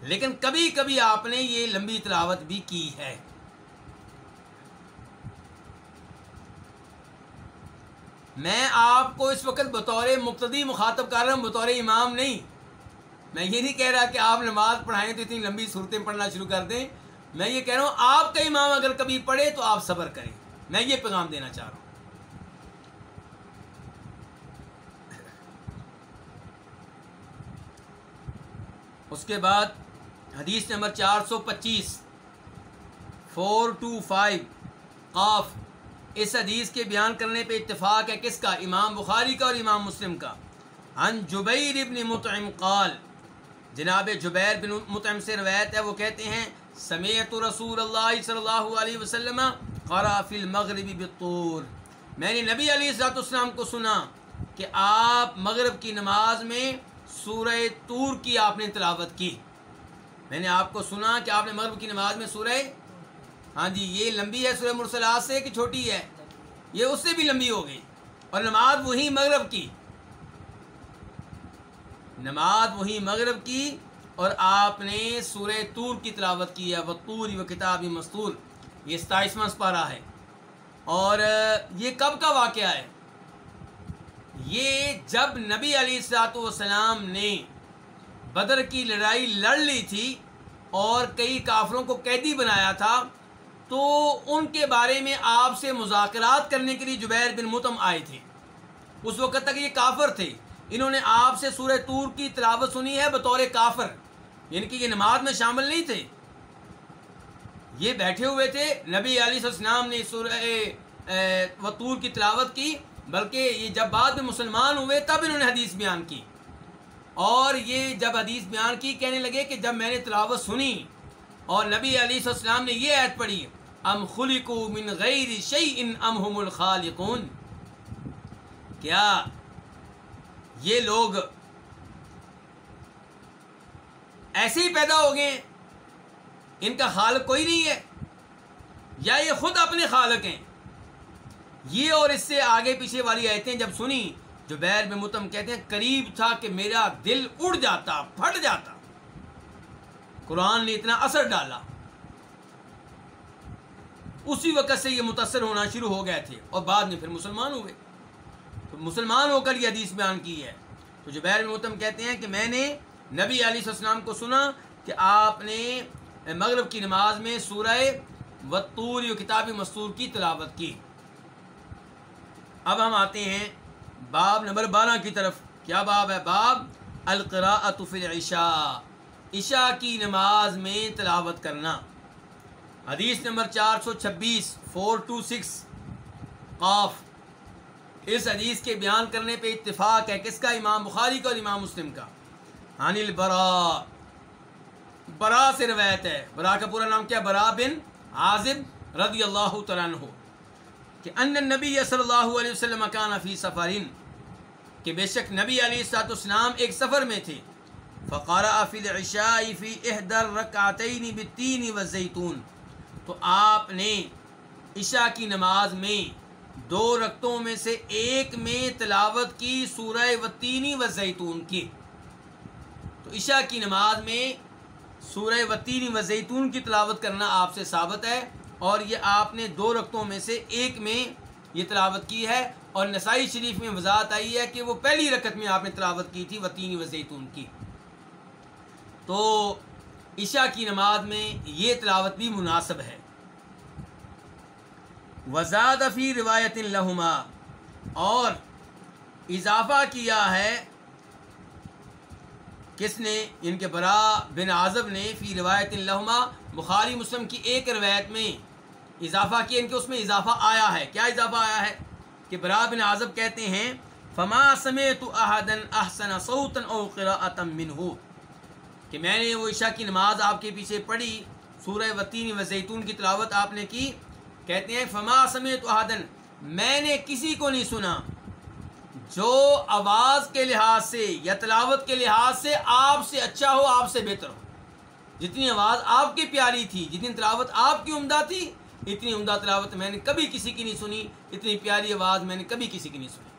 Speaker 1: لیکن کبھی کبھی آپ نے یہ لمبی تلاوت بھی کی ہے۔ میں آپ کو اس وقت بطور مقتدی مخاطب کر رہا ہوں، بطور امام نہیں۔ میں یہ نہیں کہہ رہا کہ آپ نماز پڑھائیں تو اتنی لمبی صورتیں پڑھنا شروع کر دیں۔ میں یہ کہہ رہا ہوں، آپ کا امام اگر کبھی پڑھے تو آپ صبر کریں۔ میں یہ پیغام دینا چاہ رہا ہوں۔ اس کے بعد حدیث نمبر چار سو پچیس۔ فور ٹو فائیو قاف۔ اس حدیث کے بیان کرنے پہ اتفاق ہے کس کا؟ امام بخاری کا اور امام مسلم کا۔ ان جبیر ابن مطعم قال۔ جناب جبیر بن مطعم سے روایت ہے، وہ کہتے ہیں سمیت رسول اللہ صلی اللہ علیہ وسلم قرا فی المغرب بالطور۔ میں نے نبی علیہ السلاۃ السلام کو سنا کہ آپ مغرب کی نماز میں سورہ تور کی آپ نے تلاوت کی۔ میں نے آپ کو سنا کہ آپ نے مغرب کی نماز میں سورہ ہاں جی یہ لمبی ہے سورہ مرسلات سے کہ چھوٹی ہے۔ یہ اس سے بھی لمبی ہو گئی۔ اور نماز وہی مغرب کی۔ نماز وہی مغرب کی اور آپ نے سورہ تور کی تلاوت کی ہے۔ وہ و کتاب مستور۔ یہ ستائیسواں پارا ہے۔ اور یہ کب کا واقعہ ہے؟ یہ جب نبی علی السلاط والسلام نے بدر کی لڑائی لڑ لی تھی اور کئی کافروں کو قیدی بنایا تھا، تو ان کے بارے میں آپ سے مذاکرات کرنے کے لیے جبیر بن متم آئے تھے۔ اس وقت تک یہ کافر تھے۔ انہوں نے آپ سے سورہ تور کی تلاوت سنی ہے بطور کافر یعنی کہ یہ نماز میں شامل نہیں تھے۔ یہ بیٹھے ہوئے تھے۔ نبی علیہ السلام نے سورہ و تور کی تلاوت کی، بلکہ یہ جب بعد میں مسلمان ہوئے تب انہوں نے حدیث بیان کی۔ اور یہ جب حدیث بیان کی، کہنے لگے کہ جب میں نے تلاوت سنی اور نبی علیہ السلام نے یہ عید پڑھی، ام خلقو من غیر شیء ام هم الخالقون؟ کیا یہ لوگ ایسے ہی پیدا ہو گئے ان کا خالق کوئی نہیں ہے، یا یہ خود اپنے خالق ہیں؟ یہ اور اس سے آگے پیچھے والی آیتیں جب سنی جو بیر میں متم کہتے ہیں، قریب تھا کہ میرا دل اڑ جاتا، پھٹ جاتا۔ قرآن نے اتنا اثر ڈالا۔ اسی وقت سے یہ متاثر ہونا شروع ہو گئے تھے اور بعد میں پھر مسلمان ہوئے۔ تو مسلمان ہو کر یہ حدیث بیان کی ہے۔ تو جو بیر متم کہتے ہیں کہ میں نے نبی علیہ السلام کو سنا کہ آپ نے مغرب کی نماز میں سورہ و کتاب مستور کی تلاوت کی۔ اب ہم آتے ہیں باب نمبر بارہ کی طرف۔ کیا باب ہے؟ باب القراءت فی العشاء۔ عشاء کی نماز میں تلاوت کرنا۔ حدیث نمبر چار سو چھبیس فور ٹو سکس قاف۔ اس حدیث کے بیان کرنے پہ اتفاق ہے کس کا؟ امام بخاری کا اور امام مسلم کا۔ عن البرا برا سے روایت ہے۔ برا کا پورا نام کیا؟ برا بن عازب رضی اللہ تعالیٰ عنہ۔ کہ ان نبی صلی اللہ علیہ وسلم کان فی سفرین کہ بے شک نبی علیہ السلاۃ السلام ایک سفر میں تھے۔ فقار فی العشاء فی احدر رکعتین بتین و زیتون تو آپ نے عشاء کی نماز میں دو رکتوں میں سے ایک میں تلاوت کی سورہ و تینی و زیتون کی۔ تو عشاء کی نماز میں سورہ و تینی و زیتون کی تلاوت کرنا آپ سے ثابت ہے۔ اور یہ آپ نے دو رقطوں میں سے ایک میں یہ تلاوت کی ہے اور نسائی شریف میں وضاحت آئی ہے کہ وہ پہلی رکت میں آپ نے تلاوت کی تھی وطینی وزیتون کی۔ تو عشاء کی نماز میں یہ تلاوت بھی مناسب ہے۔ وزاد فی روایت الحما اور اضافہ کیا ہے کس نے؟ ان کے برا بن اعظم نے فی روایت الحمہ بخاری مسلم کی ایک روایت میں اضافہ کیا ان کے اس میں اضافہ آیا ہے؟ کیا اضافہ آیا ہے؟ کہ برا بن اعظم کہتے ہیں، فما سمیت احدن احسن صوتا او قراءتا منہ کہ میں نے وہ عشاء کی نماز آپ کے پیچھے پڑھی، سورہ وطین و زیتون کی تلاوت آپ نے کی۔ کہتے ہیں، فما سمیت احدن میں نے کسی کو نہیں سنا۔ جو آواز کے لحاظ سے یا تلاوت کے لحاظ سے آپ سے اچھا ہو، آپ سے بہتر ہو۔ جتنی آواز آپ کی پیاری تھی، جتنی تلاوت آپ کی عمدہ تھی اتنی عمدہ تلاوت میں نے کبھی کسی کی نہیں سنی، اتنی پیاری آواز میں نے کبھی کسی کی نہیں سنی۔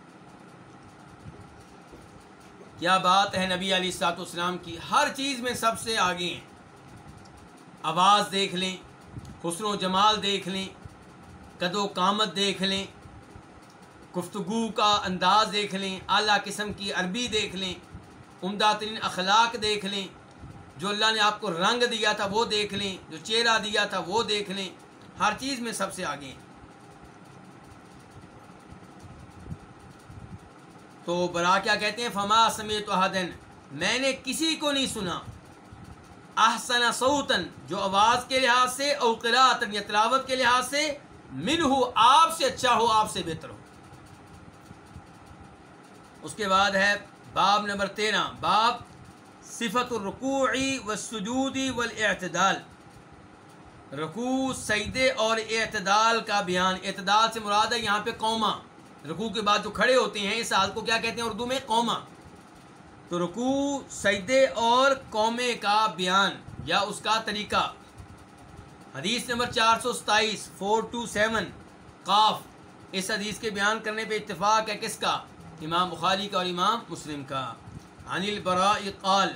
Speaker 1: کیا بات ہے نبی علی سات اسلام کی؟ ہر چیز میں سب سے آگے ہیں۔ آواز دیکھ لیں حسن و جمال دیکھ لیں، قد و کامت دیکھ لیں، گفتگو کا انداز دیکھ لیں، اعلیٰ قسم کی عربی دیکھ لیں، عمدہ ترین اخلاق دیکھ لیں۔ جو اللہ نے آپ کو رنگ دیا تھا وہ دیکھ لیں، جو چہرہ دیا تھا وہ دیکھ لیں۔ ہر چیز میں سب سے آگے ہیں۔ تو برا کیا کہتے ہیں؟ فما سمیت احدن میں نے کسی کو نہیں سنا۔ احسن صوتن جو آواز کے لحاظ سے اوقلات یا تلاوت کے لحاظ سے من ہو آپ سے اچھا ہو، آپ سے بہتر ہو۔ اس کے بعد ہے باب نمبر تیرہ۔ باب صفت الرکوعی و سجودی والاعتدال۔ رکوع، سجدے اور اعتدال کا بیان۔ اعتدال سے مراد ہے یہاں پہ قوما رکوع کے بعد جو کھڑے ہوتے ہیں، اس حال کو کیا کہتے ہیں اردو میں؟ قوما تو رکوع، سجدے اور قومے کا بیان یا اس کا طریقہ۔ حدیث نمبر چار سو ستائیس فور ٹو سیون، قاف۔ اس حدیث کے بیان کرنے پہ اتفاق ہے کس کا؟ امام بخاری کا اور امام مسلم کا۔ عن البراء قال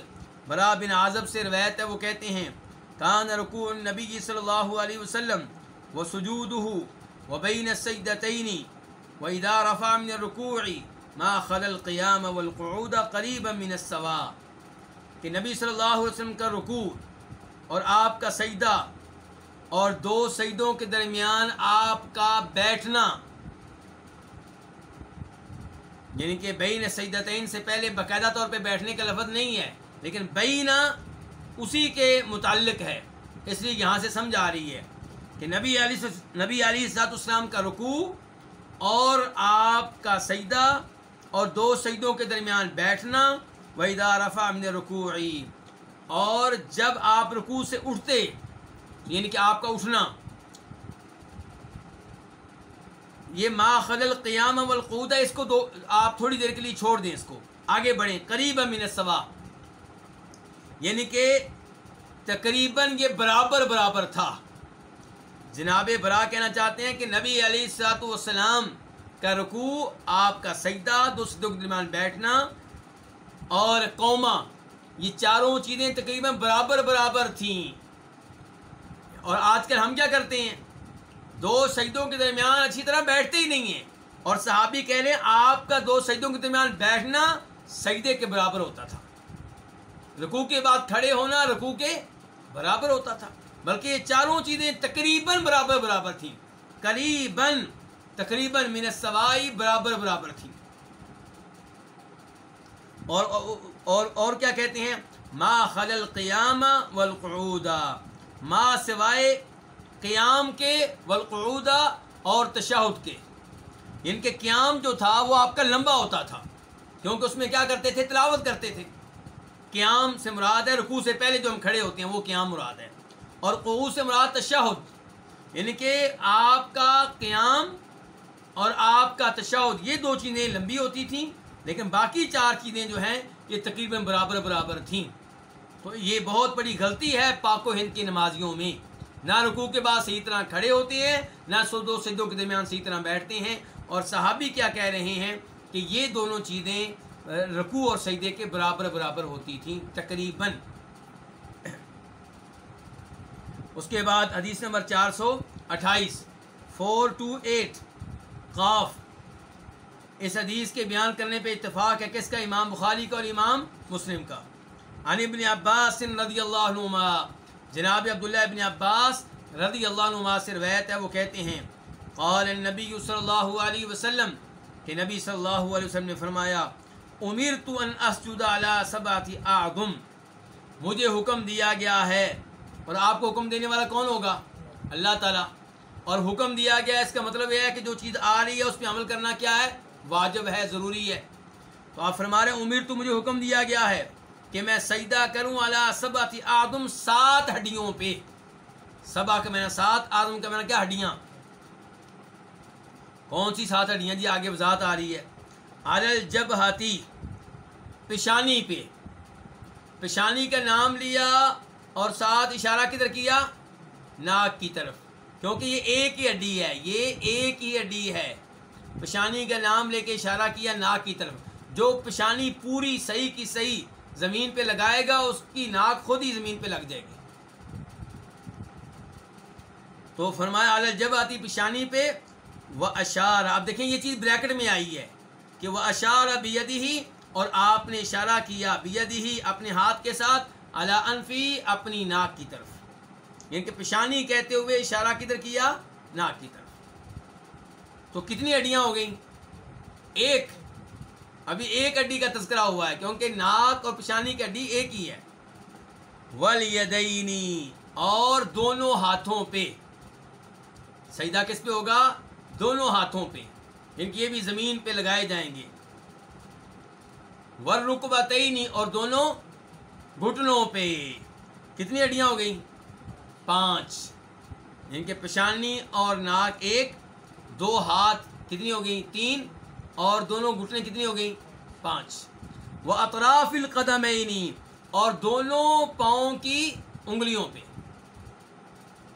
Speaker 1: برا بن عازب سے روایت ہے، وہ کہتے ہیں کان رکوع النبی صلی اللہ علیہ وسلم و سجودہ و بین السجدتین و اذا رفع من الرکوع ما خل القیام والقعود قریبا من السوا کہ نبی صلی اللہ علیہ وسلم کا رکوع اور آپ کا سجدہ اور دو سجدوں کے درمیان آپ کا بیٹھنا یعنی کہ بین سجدتین سے پہلے باقاعدہ طور پہ بیٹھنے کا لفظ نہیں ہے، لیکن بینا اسی کے متعلق ہے۔ اس لیے یہاں سے سمجھ آ رہی ہے کہ نبی علی نبی علی سات اسلام کا رکوع اور آپ کا سجدہ اور دو سجدوں کے درمیان بیٹھنا وحیدہ رفع من رکوعی اور جب آپ رکوع سے اٹھتے یعنی کہ آپ کا اٹھنا، یہ ما خلل قیام والقود ہے اس کو دو آپ تھوڑی دیر کے لیے چھوڑ دیں اس کو۔ آگے بڑھیں قریب من سوا یعنی کہ تقریباً یہ برابر برابر تھا۔ جناب برا کہنا چاہتے ہیں کہ نبی علی سات والسلام کا رکوع، آپ کا سجدہ دو کے درمیان بیٹھنا اور قوما یہ چاروں چیزیں تقریباً برابر برابر تھیں۔ اور آج کل ہم کیا کرتے ہیں؟ دو سجدوں کے درمیان اچھی طرح بیٹھتے ہی نہیں ہیں۔ اور صحابی کہہ رہے ہیں، آپ کا دو سجدوں کے درمیان بیٹھنا سجدے کے برابر ہوتا تھا۔ رکوع کے بعد کھڑے ہونا رکوع کے برابر ہوتا تھا، بلکہ یہ چاروں چیزیں تقریباً برابر برابر تھیں۔ قریباً، تقریباً من سوائی برابر برابر تھیں۔ اور اور اور کیا کہتے ہیں؟ ما خل القیام والقعود، ما سوائے قیام کے والقعودہ اور تشہد کے۔ یعنی ان کے قیام جو تھا وہ آپ کا لمبا ہوتا تھا، کیونکہ اس میں کیا کرتے تھے؟ تلاوت کرتے تھے۔ قیام سے مراد ہے، رکوع سے پہلے جو ہم کھڑے ہوتے ہیں، وہ قیام مراد ہے اور قعود سے مراد تشہد یعنی کہ آپ کا قیام اور آپ کا تشہد، یہ دو چیزیں لمبی ہوتی تھیں، لیکن باقی چار چیزیں جو ہیں، یہ تقریباً برابر برابر تھیں۔ تو یہ بہت بڑی غلطی ہے پاک و ہند کی نمازیوں میں۔ نہ رکوع کے بعد صحیح طرح کھڑے ہوتے ہیں، نہ سو دو سجدوں کے درمیان صحیح طرح بیٹھتے ہیں۔ اور صحابی کیا کہہ رہے ہیں کہ یہ دونوں چیزیں رکوع اور سجدے کے برابر برابر ہوتی تھیں تقریباً۔ اس کے بعد حدیث نمبر چار سو اٹھائیس فور ٹو ایٹ قاف۔ اس حدیث کے بیان کرنے پہ اتفاق ہے کس کا؟ امام بخاری کا اور امام مسلم کا۔ عن ابن عباس رضی اللہ عنہما۔ جناب عبداللہ ابن عباس رضی اللہ عنہ سے روایت ہے، وہ کہتے ہیں، قال النبی صلی اللہ علیہ وسلم، کہ نبی صلی اللہ علیہ وسلم نے فرمایا امیر تو ان اسجد علی سباتی آدم۔ مجھے حکم دیا گیا ہے اور آپ کو حکم دینے والا کون ہوگا؟ اللہ تعالیٰ۔ اور حکم دیا گیا اس کا مطلب یہ ہے کہ جو چیز آ رہی ہے، اس پہ عمل کرنا کیا ہے؟ واجب ہے، ضروری ہے۔ تو آپ فرما رہے ہیں امیر تو مجھے حکم دیا گیا ہے کہ میں سجدہ کروں اللہ سباتی آدم سات ہڈیوں پہ۔ سبا کا میں نے سات، آدم کا میں نے کیا ہڈیاں؟ کون سی سات ہڈیاں؟ جی آگے وضاحت آ رہی ہے۔ عالل جب ہاتھی پیشانی پہ۔ پیشانی کا نام لیا اور ساتھ اشارہ کدھر کیا؟ ناک کی طرف۔ کیونکہ یہ ایک ہی ہڈی ہے، یہ ایک ہی ہڈی ہے۔ پیشانی کا نام لے کے اشارہ کیا ناک کی طرف۔ جو پیشانی پوری صحیح کی صحیح زمین پہ لگائے گا، اس کی ناک خود ہی زمین پہ لگ جائے گی۔ تو فرمایا اعلی جب آتی پیشانی پہ، وہ اشارہ۔ اب دیکھیں، یہ چیز بریکٹ میں آئی ہے۔ کہ وہ اشارہ بیدی ہی اور آپ نے اشارہ کیا بیدی ہی اپنے ہاتھ کے ساتھ اللہ انفی اپنی ناک کی طرف۔ یعنی کہ پیشانی کہتے ہوئے اشارہ کدھر کیا؟ ناک کی طرف۔ تو کتنی ہڈیاں ہو گئیں؟ ایک۔ ابھی ایک ہڈی کا تذکرہ ہوا ہے، کیونکہ ناک اور پیشانی کی ہڈی ایک ہی ہے۔ ولیدینی اور دونوں ہاتھوں پہ۔ سجدہ کس پہ ہوگا؟ دونوں ہاتھوں پہ۔ ان کی یہ بھی زمین پہ لگائے جائیں گے۔ ور رکبتینی اور دونوں گھٹنوں پہ۔ کتنی ہڈیاں ہو گئیں؟ پانچ۔ یعنی ان کے پیشانی اور ناک ایک، دو ہاتھ کتنی ہو گئیں؟ تین۔ اور دونوں گھٹنے کتنی ہو گئیں؟ پانچ۔ وہ اطراف القدم اور دونوں پاؤں کی انگلیوں پہ۔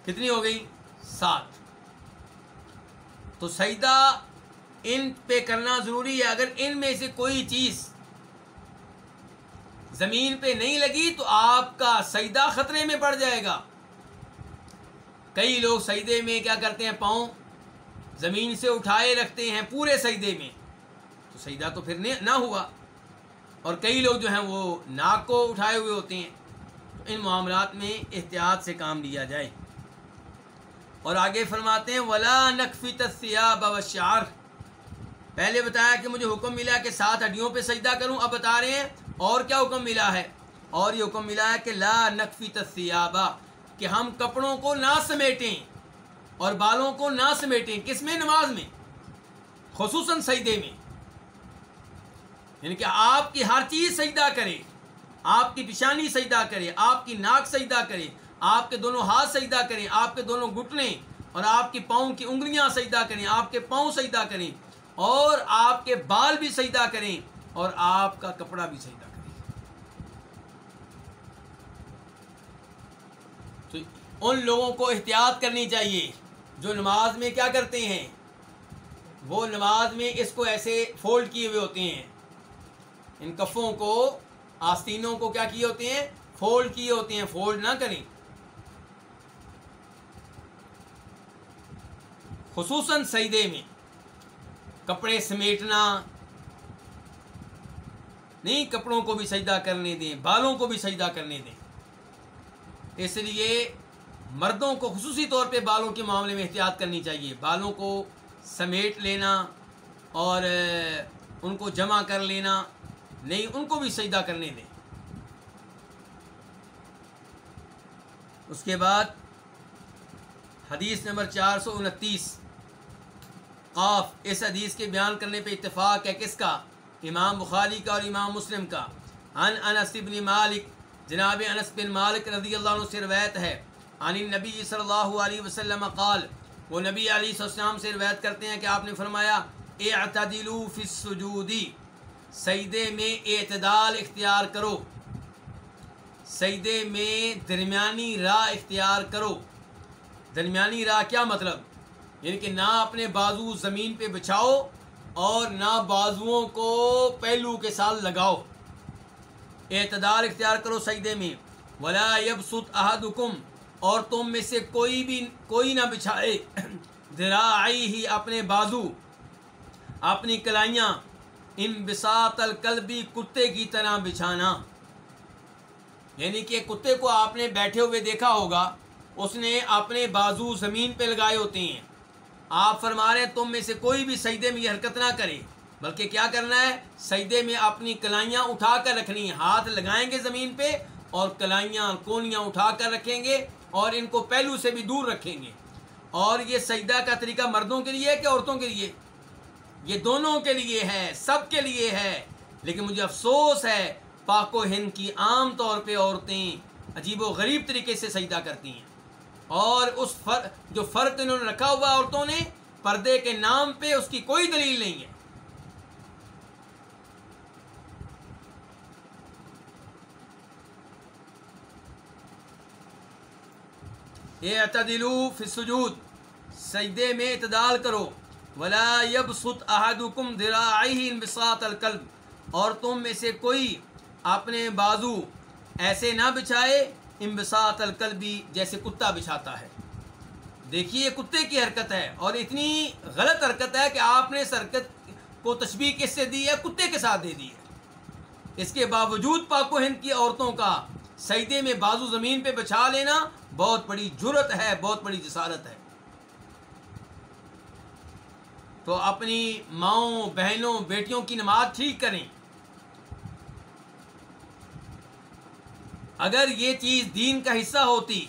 Speaker 1: کتنی ہو گئی سات۔ تو سجدہ ان پہ کرنا ضروری ہے۔ اگر ان میں سے کوئی چیز زمین پہ نہیں لگی تو آپ کا سجدہ خطرے میں پڑ جائے گا۔ کئی لوگ سجدے میں کیا کرتے ہیں؟ پاؤں زمین سے اٹھائے رکھتے ہیں پورے سجدے میں۔ تو سجدہ تو پھر نہ ہوا۔ اور کئی لوگ جو ہیں وہ ناک کو اٹھائے ہوئے ہوتے ہیں۔ تو ان معاملات میں احتیاط سے کام لیا جائے۔ اور آگے فرماتے ہیں، ولا نقفی تصیاب وشار پہلے بتایا کہ مجھے حکم ملا کہ سات ہڈیوں پہ سجدہ کروں، اب بتا رہے ہیں اور کیا حکم ملا ہے؟ اور یہ حکم ملا ہے کہ لا نقفی تصیابہ کہ ہم کپڑوں کو نہ سمیٹیں اور بالوں کو نہ سمیٹیں۔ کس میں؟ نماز میں، خصوصاً سجدے میں۔ یعنی کہ آپ کی ہر چیز سجدہ کرے، آپ کی پیشانی سجدہ کرے، آپ کی ناک سجدہ کرے، آپ کے دونوں ہاتھ سجدہ کریں آپ کے دونوں گھٹنے اور آپ کی پاؤں کی انگلیاں سجدہ کریں، آپ کے پاؤں سجدہ کریں۔ اور آپ کے بال بھی سجدہ کریں اور آپ کا کپڑا بھی سجدہ کریں۔ تو ان لوگوں کو احتیاط کرنی چاہیے جو نماز میں کیا کرتے ہیں۔ وہ نماز میں اس کو ایسے فولڈ کیے ہوئے ہوتے ہیں۔ ان کفوں کو، آستینوں کو کیا کیے ہوتے ہیں؟ فولڈ کیے ہوتے ہیں، فولڈ نہ کریں۔ خصوصاً سجدے میں۔ کپڑے سمیٹنا، نہیں، کپڑوں کو بھی سجدہ کرنے دیں، بالوں کو بھی سجدہ کرنے دیں۔ اس لیے مردوں کو خصوصی طور پہ بالوں کے معاملے میں احتیاط کرنی چاہیے۔ بالوں کو سمیٹ لینا اور ان کو جمع کر لینا، نہیں، ان کو بھی سجدہ کرنے دیں۔ اس کے بعد حدیث نمبر چار سو انتیس۔ قاف اس حدیث کے بیان کرنے پہ اتفاق ہے کس کا؟ امام بخاری کا اور امام مسلم کا۔ ان انس بن مالک، جناب انس بن مالک رضی اللہ عنہ سے روایت ہے۔ عن نبی صلی اللہ علیہ وسلم قال، وہ نبی علیہ السلام سے روایت کرتے ہیں کہ آپ نے فرمایا اعتدلوا فی السجودی سجدے میں اعتدال اختیار کرو۔ سجدے میں درمیانی راہ اختیار کرو۔ درمیانی راہ کیا مطلب؟ یعنی کہ نہ اپنے بازو زمین پہ بچھاؤ اور نہ بازوؤں کو پہلو کے ساتھ لگاؤ۔ اعتدال اختیار کرو سجدے میں۔ ولا یبسط احدکم اور تم میں سے کوئی بھی، کوئی نہ بچھائے۔ ذراعی ہی اپنے بازو، اپنی کلائیاں۔ ان بساط القلبی، کتے کی طرح بچھانا۔ یعنی کہ کتے کو آپ نے بیٹھے ہوئے دیکھا ہوگا، اس نے اپنے بازو زمین پہ لگائے ہوتے ہیں۔ آپ فرما رہے ہیں تم میں سے کوئی بھی سجدے میں یہ حرکت نہ کرے۔ بلکہ کیا کرنا ہے؟ سجدے میں اپنی کلائیاں اٹھا کر رکھنی ہیں۔ ہاتھ لگائیں گے زمین پہ اور کلائیاں کونیاں اٹھا کر رکھیں گے اور ان کو پہلو سے بھی دور رکھیں گے۔ اور یہ سجدہ کا طریقہ مردوں کے لیے ہے کہ عورتوں کے لیے؟ یہ دونوں کے لیے ہے، سب کے لیے ہے۔ لیکن مجھے افسوس ہے، پاک و ہند کی عام طور پہ عورتیں عجیب و غریب طریقے سے سجدہ کرتی ہیں۔ اور اس فرق جو فرق انہوں نے رکھا ہوا عورتوں نے، پردے کے نام پہ اس کی کوئی دلیل نہیں ہے۔ اعتدلو فی السجود، سجدے میں اعتدال کرو۔ ولا يبسط احدكم ذراعيه انبساط القلب۔ اور تم میں سے کوئی اپنے بازو ایسے نہ بچھائے انبساط القلبی جیسے کتا بچھاتا ہے۔ دیکھیے یہ کتے کی حرکت ہے اور اتنی غلط حرکت ہے کہ آپ نے سرکت کو تشبیح کس سے دی ہے؟ کتے کے ساتھ دے دی ہے۔ اس کے باوجود پاک و ہند کی عورتوں کا سجدے میں بازو زمین پہ بچھا لینا بہت بڑی جرت ہے، بہت بڑی جسارت ہے۔ تو اپنی ماؤں، بہنوں، بیٹیوں کی نماز ٹھیک کریں۔ اگر یہ چیز دین کا حصہ ہوتی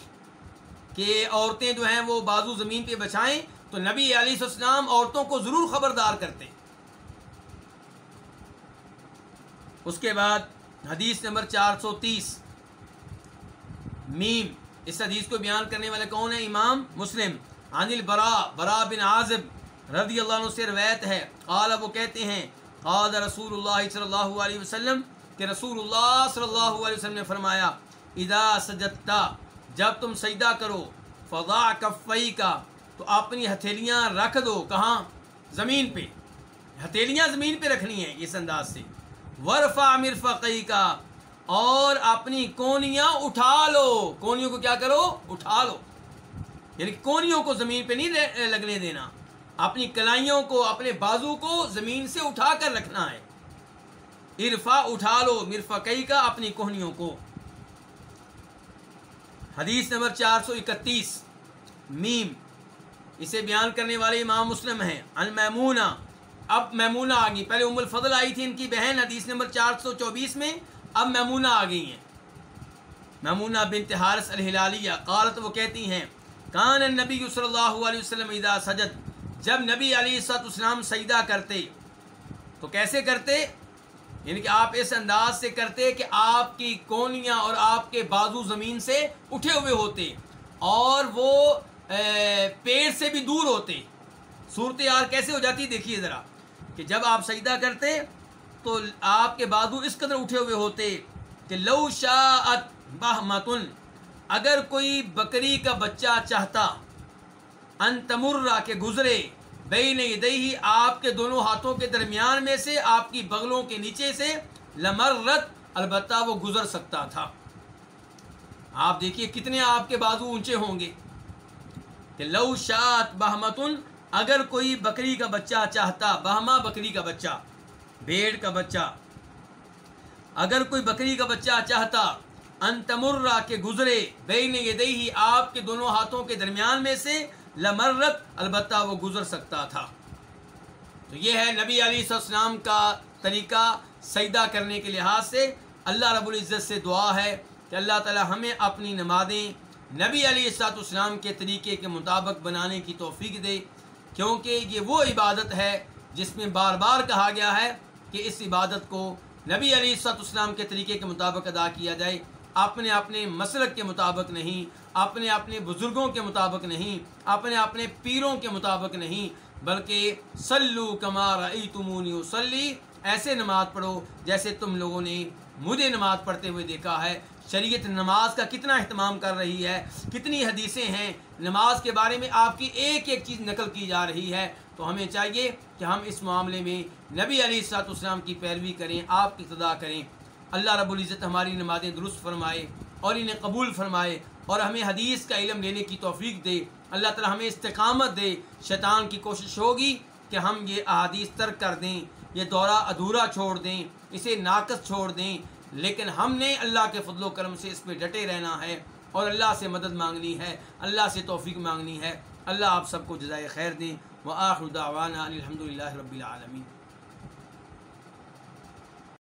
Speaker 1: کہ عورتیں جو ہیں وہ بازو زمین پہ بچائیں تو نبی علیہ السلام عورتوں کو ضرور خبردار کرتے۔ اس کے بعد حدیث نمبر چار سو تیس۔ میم، اس حدیث کو بیان کرنے والے کون ہیں؟ امام مسلم۔ عن البرا برا بن عازب رضی اللہ عنہ سے روایت ہے۔ قال، وہ کہتے ہیں، قال رسول اللہ صلی اللہ علیہ وسلم کہ رسول اللہ صلی اللہ علیہ وسلم نے فرمایا، اذا سجدتا جب تم سجدہ کرو فضا کفئی کا تو اپنی ہتھیلیاں رکھ دو۔ کہاں؟ زمین پہ۔ ہتھیلیاں زمین پہ رکھنی ہیں اس انداز سے۔ ورفا مرفقی کا اور اپنی کونیاں اٹھا لو۔ کونیوں کو کیا کرو؟ اٹھا لو۔ یعنی کونیوں کو زمین پہ نہیں لگنے دینا۔ اپنی کلائیوں کو، اپنے بازو کو زمین سے اٹھا کر رکھنا ہے۔ ارفا اٹھا لو مرفا کا اپنی کوہنیوں کو۔ حدیث نمبر چار سو اکتیس۔ میم۔ اسے بیان کرنے والے امام مسلم ہیں۔ ان میمونہ۔ اب میمونہ آ گئی۔ پہلے ام الفضل آئی تھی ان کی بہن، حدیث نمبر چار سو چوبیس میں۔ اب میمونہ آ گئی ہیں۔ میمونہ بنت حارث الہلالیہ۔ قالت وہ کہتی ہیں، کان النبی صلی اللہ علیہ وسلم اذا سجد۔ جب نبی علی سات اسلام سجدہ کرتے، تو کیسے کرتے؟ یعنی کہ آپ اس انداز سے کرتے کہ آپ کی کونیاں اور آپ کے بازو زمین سے اٹھے ہوئے ہوتے اور وہ پیڑ سے بھی دور ہوتے۔ صورتحال کیسے ہو جاتی دیکھیے ذرا کہ جب آپ سجدہ کرتے تو آپ کے بازو اس قدر اٹھے ہوئے ہوتے کہ لو شاعت بہمتن، اگر کوئی بکری کا بچہ چاہتا، ان تمرا کے گزرے بین یدئی آپ کے دونوں ہاتھوں کے درمیان میں سے آپ کی بغلوں کے نیچے سے لمرت البتہ وہ گزر سکتا تھا۔ آپ دیکھیے کتنے آپ کے بازو اونچے ہوں گے۔ کہ لو شاعت بہمتن، اگر کوئی بکری کا بچہ چاہتا، بہما بکری کا بچہ بھیڑ کا بچہ۔ اگر کوئی بکری کا بچہ چاہتا ان تمرا کے گزرے۔ بین یدئی آپ کے دونوں ہاتھوں کے درمیان میں سے لمرت البتہ وہ گزر سکتا تھا۔ تو یہ ہے نبی علی السلام کا طریقہ سجدہ کرنے کے لحاظ سے۔ اللہ رب العزت سے دعا ہے کہ اللہ تعالی ہمیں اپنی نمازیں نبی علی السلاط اسلام کے طریقے کے مطابق بنانے کی توفیق دے۔ کیونکہ یہ وہ عبادت ہے جس میں بار بار کہا گیا ہے کہ اس عبادت کو نبی علی صد اسلام کے طریقے کے مطابق ادا کیا جائے۔ اپنے اپنے مسلک کے مطابق نہیں، اپنے اپنے بزرگوں کے مطابق نہیں، اپنے اپنے پیروں کے مطابق نہیں، بلکہ سلو کمار تمونی وسلی ایسے نماز پڑھو جیسے تم لوگوں نے مجھے نماز پڑھتے ہوئے دیکھا ہے۔ شریعت نماز کا کتنا اہتمام کر رہی ہے، کتنی حدیثیں ہیں، نماز کے بارے میں آپ کی ایک ایک چیز نقل کی جا رہی ہے۔ تو ہمیں چاہیے کہ ہم اس معاملے میں نبی علی السلاط اسلام کی پیروی کریں، آپ کی ابتدا کریں۔ اللہ رب العزت ہماری نمازیں درست فرمائے اور انہیں قبول فرمائے اور ہمیں حدیث کا علم لینے کی توفیق دے۔ اللہ تعالی ہمیں استقامت دے۔ شیطان کی کوشش ہوگی کہ ہم یہ احادیث ترک کر دیں، یہ دورہ ادھورا چھوڑ دیں، اسے ناقص چھوڑ دیں۔ لیکن ہم نے اللہ کے فضل و کرم سے اس پہ ڈٹے رہنا ہے اور اللہ سے مدد مانگنی ہے، اللہ سے توفیق مانگنی ہے۔ اللہ آپ سب کو جزائے خیر دیں وہ دعوانا الحمد للہ رب العالمین۔